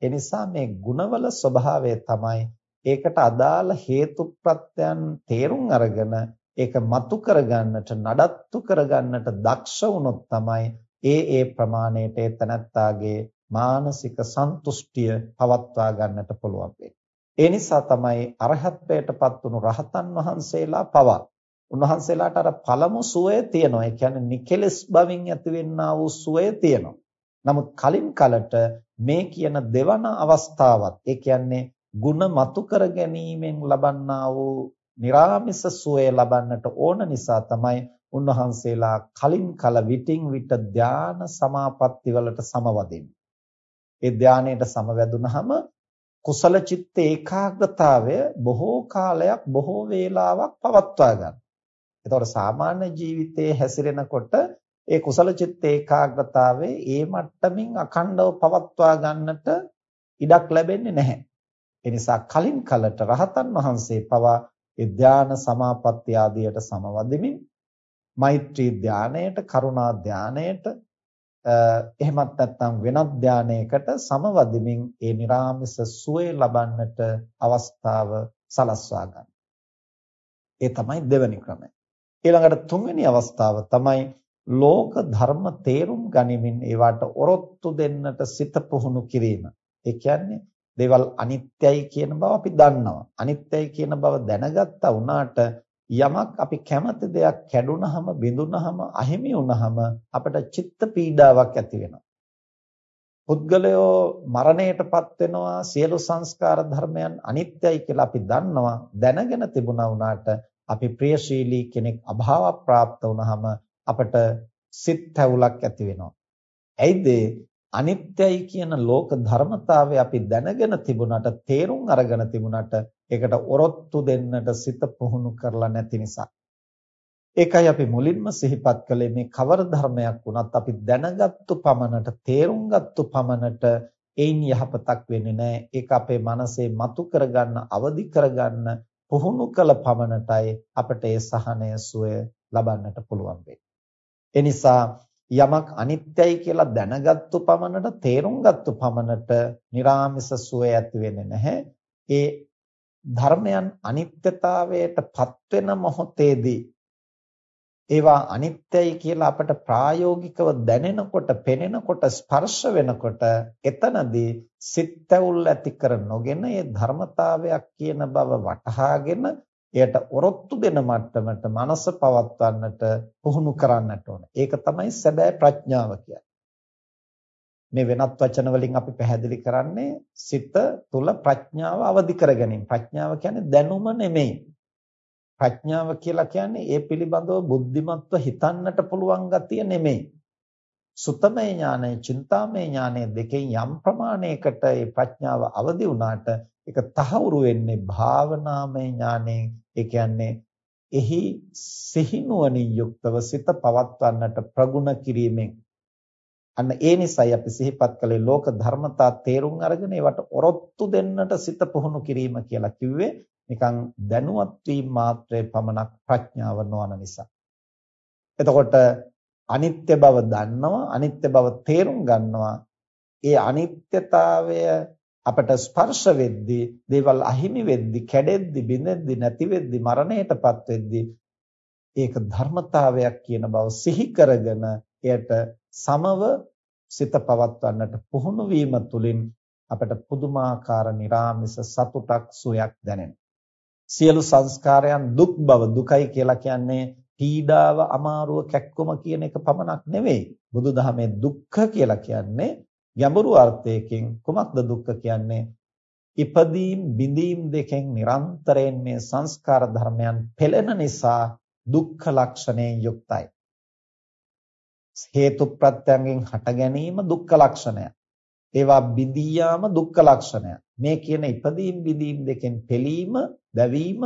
ඒ නිසා මේ ಗುಣවල ස්වභාවය තමයි ඒකට අදාළ හේතු ප්‍රත්‍යයන් තේරුම් අරගෙන ඒක මතු කරගන්නට නඩත්තු කරගන්නට දක්ෂ වුණොත් තමයි ඒ ඒ ප්‍රමාණයට ඒ තනත්තාගේ මානසික සන්තුෂ්ටිය පවත්වා ගන්නට පුළුවන් ඒ නිසා තමයි අරහත්ත්වයටපත් වුණු රහතන් වහන්සේලා පවා උන්වහන්සේලාට අර පළමු සුවය තියෙනවා. ඒ කියන්නේ නිකෙලස් බවින් ඇතිවෙනා වූ සුවය තියෙනවා. නමුත් කලින් කලට මේ කියන දෙවන අවස්ථාවත් ඒ කියන්නේ ಗುಣ මතු කර ගැනීමෙන් ලබන්නා වූ निराமிස සුවය ලබන්නට ඕන නිසා තමයි උන්වහන්සේලා කලින් කල විටින් විට ධාන සමාපatti වලට සමවදින්නේ. ඒ ධානයට සමවැදුනහම කුසල චිත්ත ඒකාග්‍රතාවය බොහෝ කාලයක් බොහෝ වේලාවක් පවත්වා ගන්න. ඒතකොට සාමාන්‍ය ජීවිතයේ හැසිරෙනකොට ඒ කුසල චිත්ත ඒකාග්‍රතාවේ ඒ මට්ටමින් අඛණ්ඩව පවත්වා ගන්නට ඉඩක් ලැබෙන්නේ නැහැ. එනිසා කලින් කලට රහතන් වහන්සේ පවා ඒ ධාන සමාපත්තිය ආදියට සමවදෙමින් මෛත්‍රී ධානයට කරුණා ධානයට එහෙමත් නැත්නම් වෙනත් ධානයකට සමවදෙමින් ඒ निराமிස සුවේ ලබන්නට අවස්ථාව සලස්වා ගන්න. ඒ තමයි දෙවැනි ක්‍රමය. ඊළඟට තුන්වෙනි අවස්ථාව තමයි ලෝක ධර්ම තේරුම් ගනිමින් ඒවට ඔරොත්තු දෙන්නට සිත පුහුණු කිරීම. ඒ කියන්නේ දේවල් අනිත්‍යයි කියන බව අපි දන්නවා. අනිත්‍යයි කියන බව දැනගත්තා වුණාට යමක් අපි කැමති දෙයක් කැඩුනහම බිඳුනහම අහිමි වුනහම අපට චිත්ත පීඩාවක් ඇති වෙනවා. පුද්ගලයෝ මරණයටපත් වෙනවා සියලු සංස්කාර ධර්මයන් අනිත්‍යයි කියලා අපි දන්නවා දැනගෙන තිබුණා වුණාට අපි ප්‍රියශීලී කෙනෙක් අභාව પ્રાપ્ત වුනහම අපට සිත් තැවුලක් ඇති වෙනවා. ඇයිද අනිත්‍යයි කියන ලෝක ධර්මතාවය අපි දැනගෙන තිබුණාට තේරුම් අරගෙන තිබුණාට ඒකට ඔරොත්තු දෙන්නට සිත පුහුණු කරලා නැති නිසා ඒකයි අපි මුලින්ම සිහිපත් කළේ මේ කවර ධර්මයක් වුණත් අපි දැනගත්තු පමණට තේරුම් ගත්තු පමණට ඒන් යහපතක් වෙන්නේ නැහැ. ඒක අපේ මනසේ මතු කරගන්න, අවදි කරගන්න, පුහුණු කළ පමණටයි අපිට ඒ සහනය සුවය ලබන්නට පුළුවන් වෙන්නේ. ඒ නිසා යමක් අනිත්‍යයි කියලා දැනගත්තු පමණට තේරුම් ගත්තු පමණට निराமிස සුවය ඇති වෙන්නේ නැහැ. ඒ ධර්මයන් අනිත්‍යතාවයටපත් වෙන මොහොතේදී ඒවා අනිත්‍යයි කියලා අපට ප්‍රායෝගිකව දැනෙනකොට, පෙනෙනකොට, ස්පර්ශ වෙනකොට එතනදී සිත් ඇති කර නොගෙන ඒ ධර්මතාවයක් කියන බව වටහාගෙන එයට ඔරොත්තු දෙන මට්ටමට මනස පවත්වන්නට පුහුණු කරන්නට ඕන. ඒක තමයි සැබෑ ප්‍රඥාව කියන්නේ. මේ වෙනත් වචන වලින් අපි පැහැදිලි කරන්නේ සිත තුල ප්‍රඥාව අවදි කර ගැනීම. ප්‍රඥාව කියන්නේ දැනුම නෙමෙයි. ප්‍රඥාව කියලා කියන්නේ ඒ පිළිබඳව බුද්ධිමත්ව හිතන්නට පුළුවන් ගතිය නෙමෙයි. සුතමේ ඥානය, චින්තාමේ ඥානය දෙකෙන් යම් ප්‍රමාණයකට ඒ ප්‍රඥාව අවදි වුණාට ඒක තහවුරු වෙන්නේ භාවනාමය ඥාණයෙන්. ඒ කියන්නේ එහි සිහිනුවණින් යුක්තව සිත පවත්වන්නට ප්‍රගුණ කිරීමෙන් අන්න ඒ නිසයි අපි සිහිපත් කළේ ලෝක ධර්මතා තේරුම් අරගෙන ඒවට ඔරොත්තු දෙන්නට සිත පුහුණු කිරීම කියලා කිව්වේ නිකන් දැනුවත් වීම මාත්‍රේ පමණක් ප්‍රඥාව නොවන නිසා. එතකොට අනිත්‍ය බව දන්නවා අනිත්‍ය බව තේරුම් ගන්නවා ඒ අනිත්‍යතාවය අපට ස්පර්ශ වෙද්දී දේවල් අහිමි වෙද්දී කැඩෙද්දී බිඳෙද්දී නැති වෙද්දී මරණයටපත් වෙද්දී ඒක ධර්මතාවයක් කියන බව සිහි කරගෙන එයට සමව සිත පවත්වන්නට පුහුණු වීම තුළින් අපට පුදුමාකාර නිරාමිස සතුටක් සුවයක් දැනෙනවා. සියලු සංස්කාරයන් දුක් බව දුකයි කියලා කියන්නේ පීඩාව අමාරුව කැක්කම කියන එක පමණක් නෙවෙයි. බුදුදහමේ දුක්ඛ කියලා කියන්නේ ගැඹුරු අර්ථයකින් කුමක්ද දුක්ඛ කියන්නේ ඉපදීම් බිඳීම් දෙකෙන් නිරන්තරයෙන් මේ සංස්කාර ධර්මයන් පෙළෙන නිසා දුක්ඛ ලක්ෂණයෙන් යුක්තයි හේතු ප්‍රත්‍යයෙන් හට ගැනීම දුක්ඛ ලක්ෂණය ඒවා බිඳී යාම දුක්ඛ ලක්ෂණය. මේ කියන ඉපදීම් බිඳීම් දෙකෙන් පෙළීම, දැවීම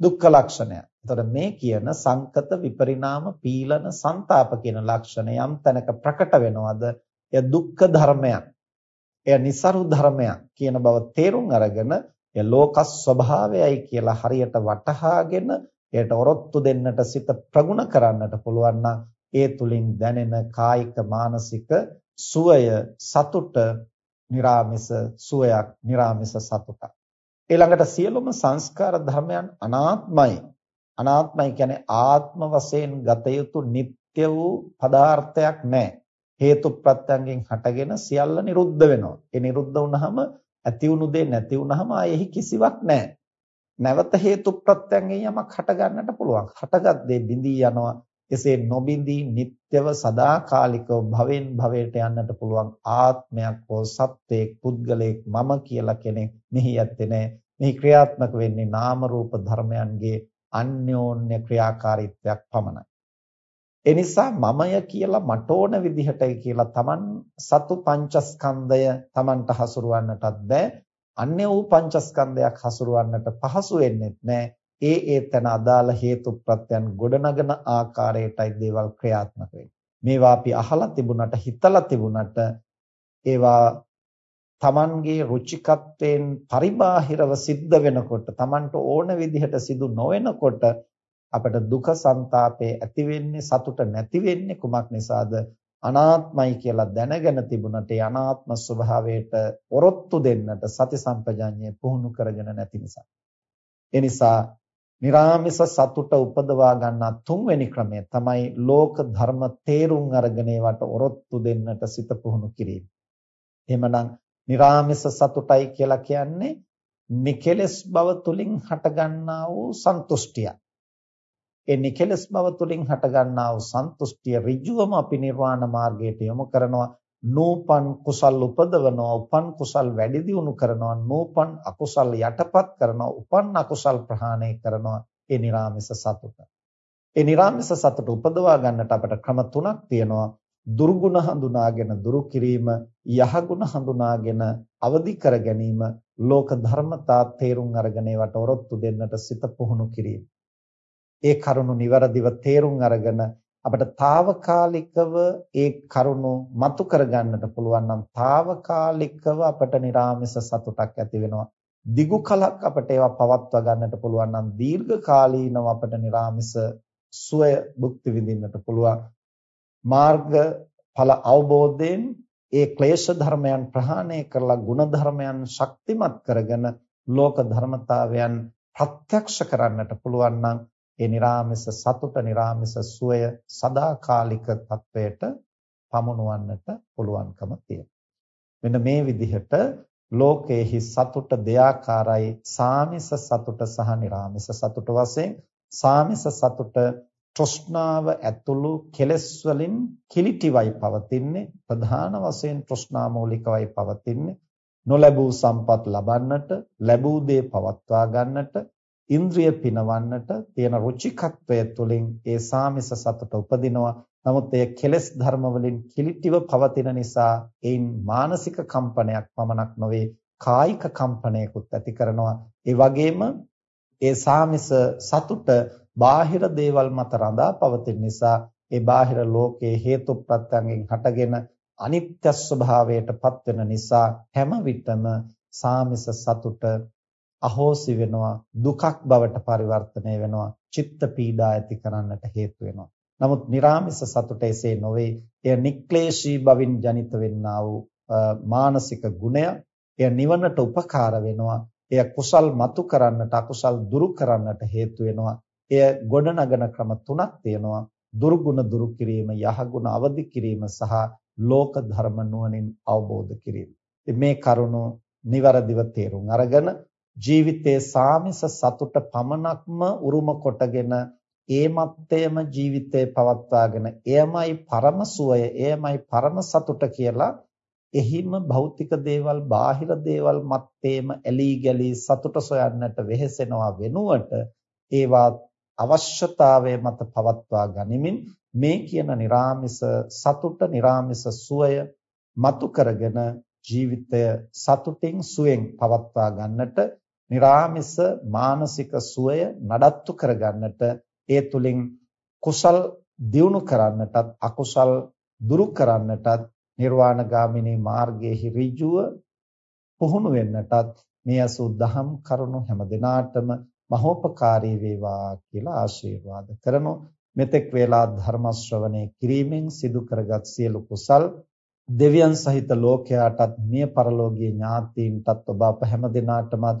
දුක්ඛ ලක්ෂණය. එතකොට මේ කියන සංකත විපරිණාම පීලන ਸੰతాප කියන ලක්ෂණ යම් තැනක ප්‍රකට වෙනවද? එය දුක්ඛ ධර්මයක්. එය નિසරු ධර්මයක් කියන බව තේරුම් අරගෙන එය ලෝක ස්වභාවයයි කියලා හරියට වටහාගෙන එයට ඔරොත්තු දෙන්නට සිත ප්‍රගුණ කරන්නට පුළුවන් ඒ තුලින් දැනෙන කායික මානසික සුවය සතුට निराமிස සුවයක් निराமிස සතුටක්. ඊළඟට සියලුම සංස්කාර ධර්මයන් අනාත්මයි. අනාත්මයි කියන්නේ ආත්ම වශයෙන් ගත යුතු නিত্য වූ පදාර්ථයක් නැහැ හේතු ප්‍රත්‍යයෙන් හටගෙන සියල්ල නිරුද්ධ වෙනවා ඒ නිරුද්ධ වුනහම ඇති වුණු දේ නැති වුනහම ආයෙහි කිසිවක් නැහැ නැවත හේතු ප්‍රත්‍යයෙන් යමක් හට ගන්නට පුළුවන් හටගත් දේ බිඳී යනවා එසේ නොබිඳී නිට්ටව සදාකාලිකව භවෙන් භවයට යන්නට පුළුවන් ආත්මයක් හෝ සත්වයක් පුද්ගලයෙක් මම කියලා කෙනෙක් මෙහි ඇත්තේ නැහැ. මෙහි ක්‍රියාත්මක වෙන්නේ නාම රූප ධර්මයන්ගේ අන්‍යෝන්‍ය ක්‍රියාකාරීත්වයක් පමණයි. ඒ නිසා මමය කියලා මට ඕන විදිහටයි කියලා Taman සතු පංචස්කන්ධය Tamanට හසුරවන්නටත් බෑ. අන්‍ය වූ පංචස්කන්ධයක් හසුරවන්නට පහසු වෙන්නේ නැහැ. ඒ ඒ තන අදාළ හේතු ප්‍රත්‍යයන් ගොඩනගන ආකාරයටයි දේවල් ක්‍රියාත්මක වෙන්නේ. මේවා අපි අහලා තිබුණට හිතලා තිබුණට ඒවා Tamanගේ රුචිකත්වයෙන් පරිබාහිරව සිද්ධ වෙනකොට Tamanට ඕන විදිහට සිදු නොවෙනකොට අපට දුක සන්තාපේ ඇති වෙන්නේ සතුට නැති වෙන්නේ කුමක් නිසාද? අනාත්මයි කියලා දැනගෙන තිබුණට අනාත්ම ස්වභාවයට ඔරොත්තු දෙන්නට සති සම්පජාඤ්ඤය පුහුණු කරගෙන නැති නිසා. ඒ නිසා निराமிස සතුට උපදවා ගන්නා තුන්වෙනි ක්‍රමය තමයි ලෝක ධර්ම තේරුම් අරගෙන ඒවට ඔරොත්තු දෙන්නට සිත පුහුණු කිරීම. එහෙමනම් निराමිස සතුටයි කියලා කියන්නේ නිකලස් බව තුලින් හටගන්නා වූ සන්තුෂ්ටියක්. ඒ නිකලස් බව තුළින් හටගන්නා වූ සන්තුෂ්ටිය ඍජුවම අපි නිර්වාණ මාර්ගයට යොමු කරනවා. නූපන් කුසල් උපදවනවා, උපන් කුසල් වැඩි දියුණු කරනවා, නූපන් අකුසල් යටපත් කරනවා, උපන් අකුසල් ප්‍රහාණය කරනවා. ඒ නිර්ාමස සතුට. ඒ නිර්ාමස සතුට උපදවා ගන්නට අපට ක්‍රම තුනක් තියෙනවා. දුර්ගුණ හඳුනාගෙන දුරු කිරීම යහගුණ හඳුනාගෙන අවදි කර ගැනීම ලෝක ධර්මතා තේරුම් අරගෙන ඒවට ඔරොත්තු දෙන්නට සිත පුහුණු කිරීම ඒ කරුණු નિවරදිව තේරුම් අරගෙන අපිට తాවකාලිකව ඒ කරුණු මතු කරගන්නට පුළුවන් නම් తాවකාලිකව අපට निराமிස සතුටක් ඇති වෙනවා. දිගු කලක් අපට ඒවා පවත්වා ගන්නට පුළුවන් නම් දීර්ඝ කාලීනව අපට निराமிස සුවය භුක්ති විඳින්නට පුළුවන්. මාර්ග ඵල අවබෝධයෙන් ඒ ක්ලේශ ධර්මයන් ප්‍රහාණය කරලා ගුණ ධර්මයන් ශක්තිමත් කරගෙන ලෝක ධර්මතාවයන් ප්‍රත්‍යක්ෂ කරන්නට පුළුවන් නම් ඒ निराமிස සතුට, निराමිස සුවය සදාකාලික තත්වයට පමුණවන්නට පුළුවන්කම තියෙනවා. මෙන්න මේ විදිහට ලෝකයේහි සතුට දෙආකාරයි සාමිස සතුට සහ निराමිස සතුට වශයෙන් සාමිස සතුට තෘෂ්ණාව ඇතුළු කෙලෙස් වලින් කිලිටිවයි පවතින්නේ. ප්‍රධාන වශයෙන් තෘෂ්ණා මූලිකවයි පවතින්නේ. නොලැබූ සම්පත් ලබන්නට ලැබූ දේ පවත්වා ගන්නට ඉන්ද්‍රිය පිනවන්නට තියෙන රුචිකත්වය තුළින් ඒ සාමිස සතුට උපදිනවා. නමුත් එය කෙලෙස් ධර්ම වලින් කිලිටිව පවතින නිසා ඒන් මානසික කම්පනයක් පමණක් නොවේ. කායික කම්පනයකුත් ඇති කරනවා. ඒ වගේම ඒ සාමිස සතුට බාහිර දේවල් මත රඳා පවතින නිසා ඒ බාහිර ලෝකයේ හේතු ප්‍රත්‍යයෙන් හටගෙන අනිත්‍ය ස්වභාවයට පත්වෙන නිසා හැම විටම සාමිස සතුට අහෝසි වෙනවා දුකක් බවට පරිවර්තනය වෙනවා චිත්ත පීඩා ඇති කරන්නට හේතු වෙනවා. නමුත් निराமிස සතුට එසේ නොවේ. එය නික්ලේශී බවින් ජනිත වෙන්නා වූ මානසික ගුණය එය නිවනට උපකාර වෙනවා. එය කුසල් මතු කරන්නට අකුසල් දුරු කරන්නට හේතු වෙනවා. එය ගොඩනගන ක්‍රම තුනක් තියෙනවා. දුර්ගුණ දුරු කිරීම යහගුණ අවදි කිරීම සහ ලෝක ධර්ම නුවණින් අවබෝධ කිරීම. මේ කරුණු නිවරදිව තේරුම් අරගෙන ජීවිතයේ සාමිස සතුට පමණක්ම උරුම කොටගෙන ඒ මත්තේම ජීවිතේ පවත්වාගෙන එයමයි පරම සුවය එයමයි පරම සතුට කියලා එහිම භෞතික දේවල් බාහිර දේවල් මත්තේම ඇලී ගැලී සතුට සොයන්නට වෙහෙසෙනවා වෙනුවට ඒවා අවශ්‍යතාවය මත පවත්වා ගනිමින් මේ කියන निराமிස සතුට निराமிස සුවය මතු කරගෙන ජීවිතය සතුටින් සුවෙන් පවත්වා ගන්නට निराமிස මානසික සුවය නඩත්තු කරගන්නට ඒ තුලින් කුසල් දියුණු කරන්නටත් අකුසල් දුරු කරන්නටත් නිර්වාණ ගාමිනී මාර්ගයේ ඍජුව පුහුණු වෙන්නටත් මේ අසුද්ධහම් කරුණු හැම දිනාටම මහෝපකාරී වේවා කියලා ආශිර්වාද කරමු මෙතෙක් වේලා ධර්ම ශ්‍රවණේ කිරීමෙන් සිදු කරගත් සියලු කුසල් දෙවියන් සහිත ලෝකයාටත් මිය පරලෝකීය ඥාතීන්ටත් ඔබ අප හැම දිනාටමත්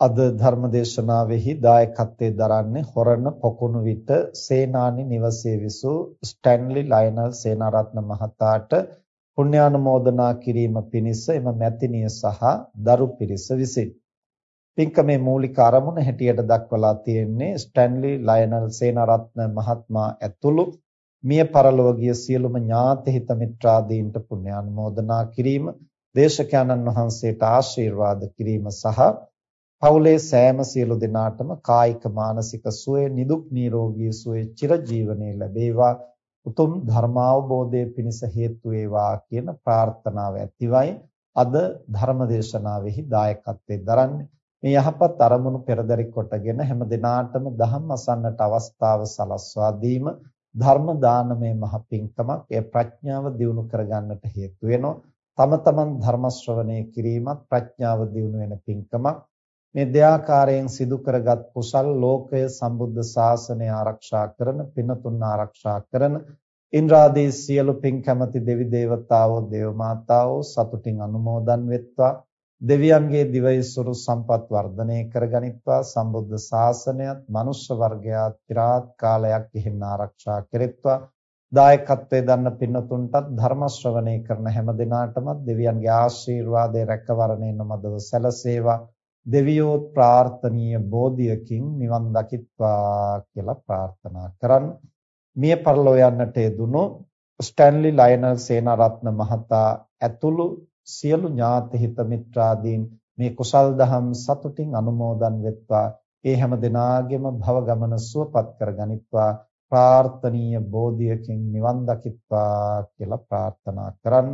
අද ධර්මදේශනාවෙහි දායකත්වයේ දරන්නේ හොරණ පොකුණු විට සේනානි නිවසේ විසූ ස්ටැන්ලි ලයනල් සේනාරත්න මහතාට පුණ්‍යානුමෝදනා කිරීම පිණිස එම මැතිනිය සහ දරු පිරිස විසින්. පින්කමේ මූලික අරමුණ හැටියට දක්වලා තියෙන්නේ ස්ටැන්ලි ලයනල් සේනාරත්න මහත්මයා ඇතුළු මිය පරලොවගිය සියලුම ඥාති හිත මිත්‍රාදීන්ට පුණ්‍යානුමෝදනා කිරීම දේශකයන්න් වහන්සේට ආශිර්වාද කිරීම සහ පවුලේ සෑම සියලු දෙනාටම කායික මානසික සුවය නිදුක් නිරෝගී සුවය චිරජීවනයේ ලැබේවා. උතුම් ධර්මාවබෝධයේ පිණිස හේතු වේවා කියන ප්‍රාර්ථනාව ඇතිවයි. අද ධර්මදේශනාවෙහි දායකත්වයෙන් දරන්නේ මේ යහපත් අරමුණු පෙරදරි කොටගෙන හැම දිනාටම ධම්ම අසන්නට අවස්ථාව සලස්වා දීම ධර්ම දානමය මහ පිංකමක් ඒ ප්‍රඥාව දියුණු කරගන්නට හේතු වෙනවා. තම තමන් ධර්ම ශ්‍රවණය කිරීමත් ප්‍රඥාව දියුණු වෙන පිංකමක් මේ දෙආකාරයෙන් සිදු කරගත් කුසල් ලෝකය සම්බුද්ධ ශාසනය ආරක්ෂා කරන පිනතුන් ආරක්ෂා කරන ඉන්ද්‍රාදී සියලු පින් කැමති දෙවි දේවතාවෝ දේව මාතාවෝ සතුටින් අනුමෝදන් වෙත්වා. දෙවියන්ගේ දිවයිසුරු සම්පත් වර්ධනය කරගනිත්වා සම්බුද්ධ ශාසනයත් මනුෂ්‍ය වර්ගයාත් চিරාත් කාලයක් ඉහින් ආරක්ෂා කෙරෙත්වා. දායකත්වයේ දන්න පින්නතුන්ටත් ධර්ම ශ්‍රවණය කරන හැම දිනාටම දෙවියන්ගේ ආශිර්වාදයේ රැකවරණය නොමදව සැලසේවා. දෙවියෝත් ප්‍රාර්ථනීය බෝධියකින් නිවන් දකිත්වා කියලා ප්‍රාර්ථනා කරන් මිය පරලෝ යන්නට යෙදුණු ස්ටැන්ලි ලයනල් සේනාරත්න මහතා ඇතුළු සියලු ඥාති හිත මිත්‍රාදීන් මේ කුසල් දහම් සතුටින් අනුමෝදන් වෙත්වා. ඒ හැම දිනාගෙම භව ගමන සුවපත් කරගනිත්වා ප්‍රාර්ථනීය බෝධියකින් නිවන් දකිත්වා කියලා ප්‍රාර්ථනා කරන්න.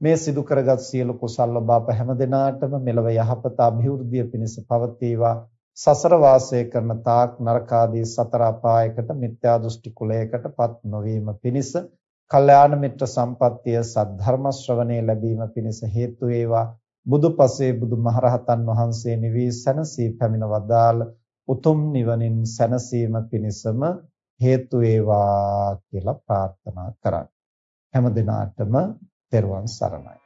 මේ සිදු කරගත් සියලු කුසල් ඔබ අප හැම දිනාටම මෙලව යහපත અભිවෘද්ධිය පිණිස පවතිවා. සසර වාසය කරන තාක් නරකාදී සතර අපායකට මිත්‍යා දෘෂ්ටි කුලයකටපත් නොවීම පිණිස කල්යාණ මිත්‍ර සම්පත්තිය සද්ධර්ම ශ්‍රවණේ ලැබීම පිණිස හේතු වේවා. බුදුපසේ බුදුමහරහතන් වහන්සේ නිවී සැනසී පැමිණ වදාළ උතුම් නිවනින් සැනසීම පිණිසම හේතු වේවා කියලා ප්‍රාර්ථනා කරා. හැම දිනාටම තෙරුවන් සරණයි.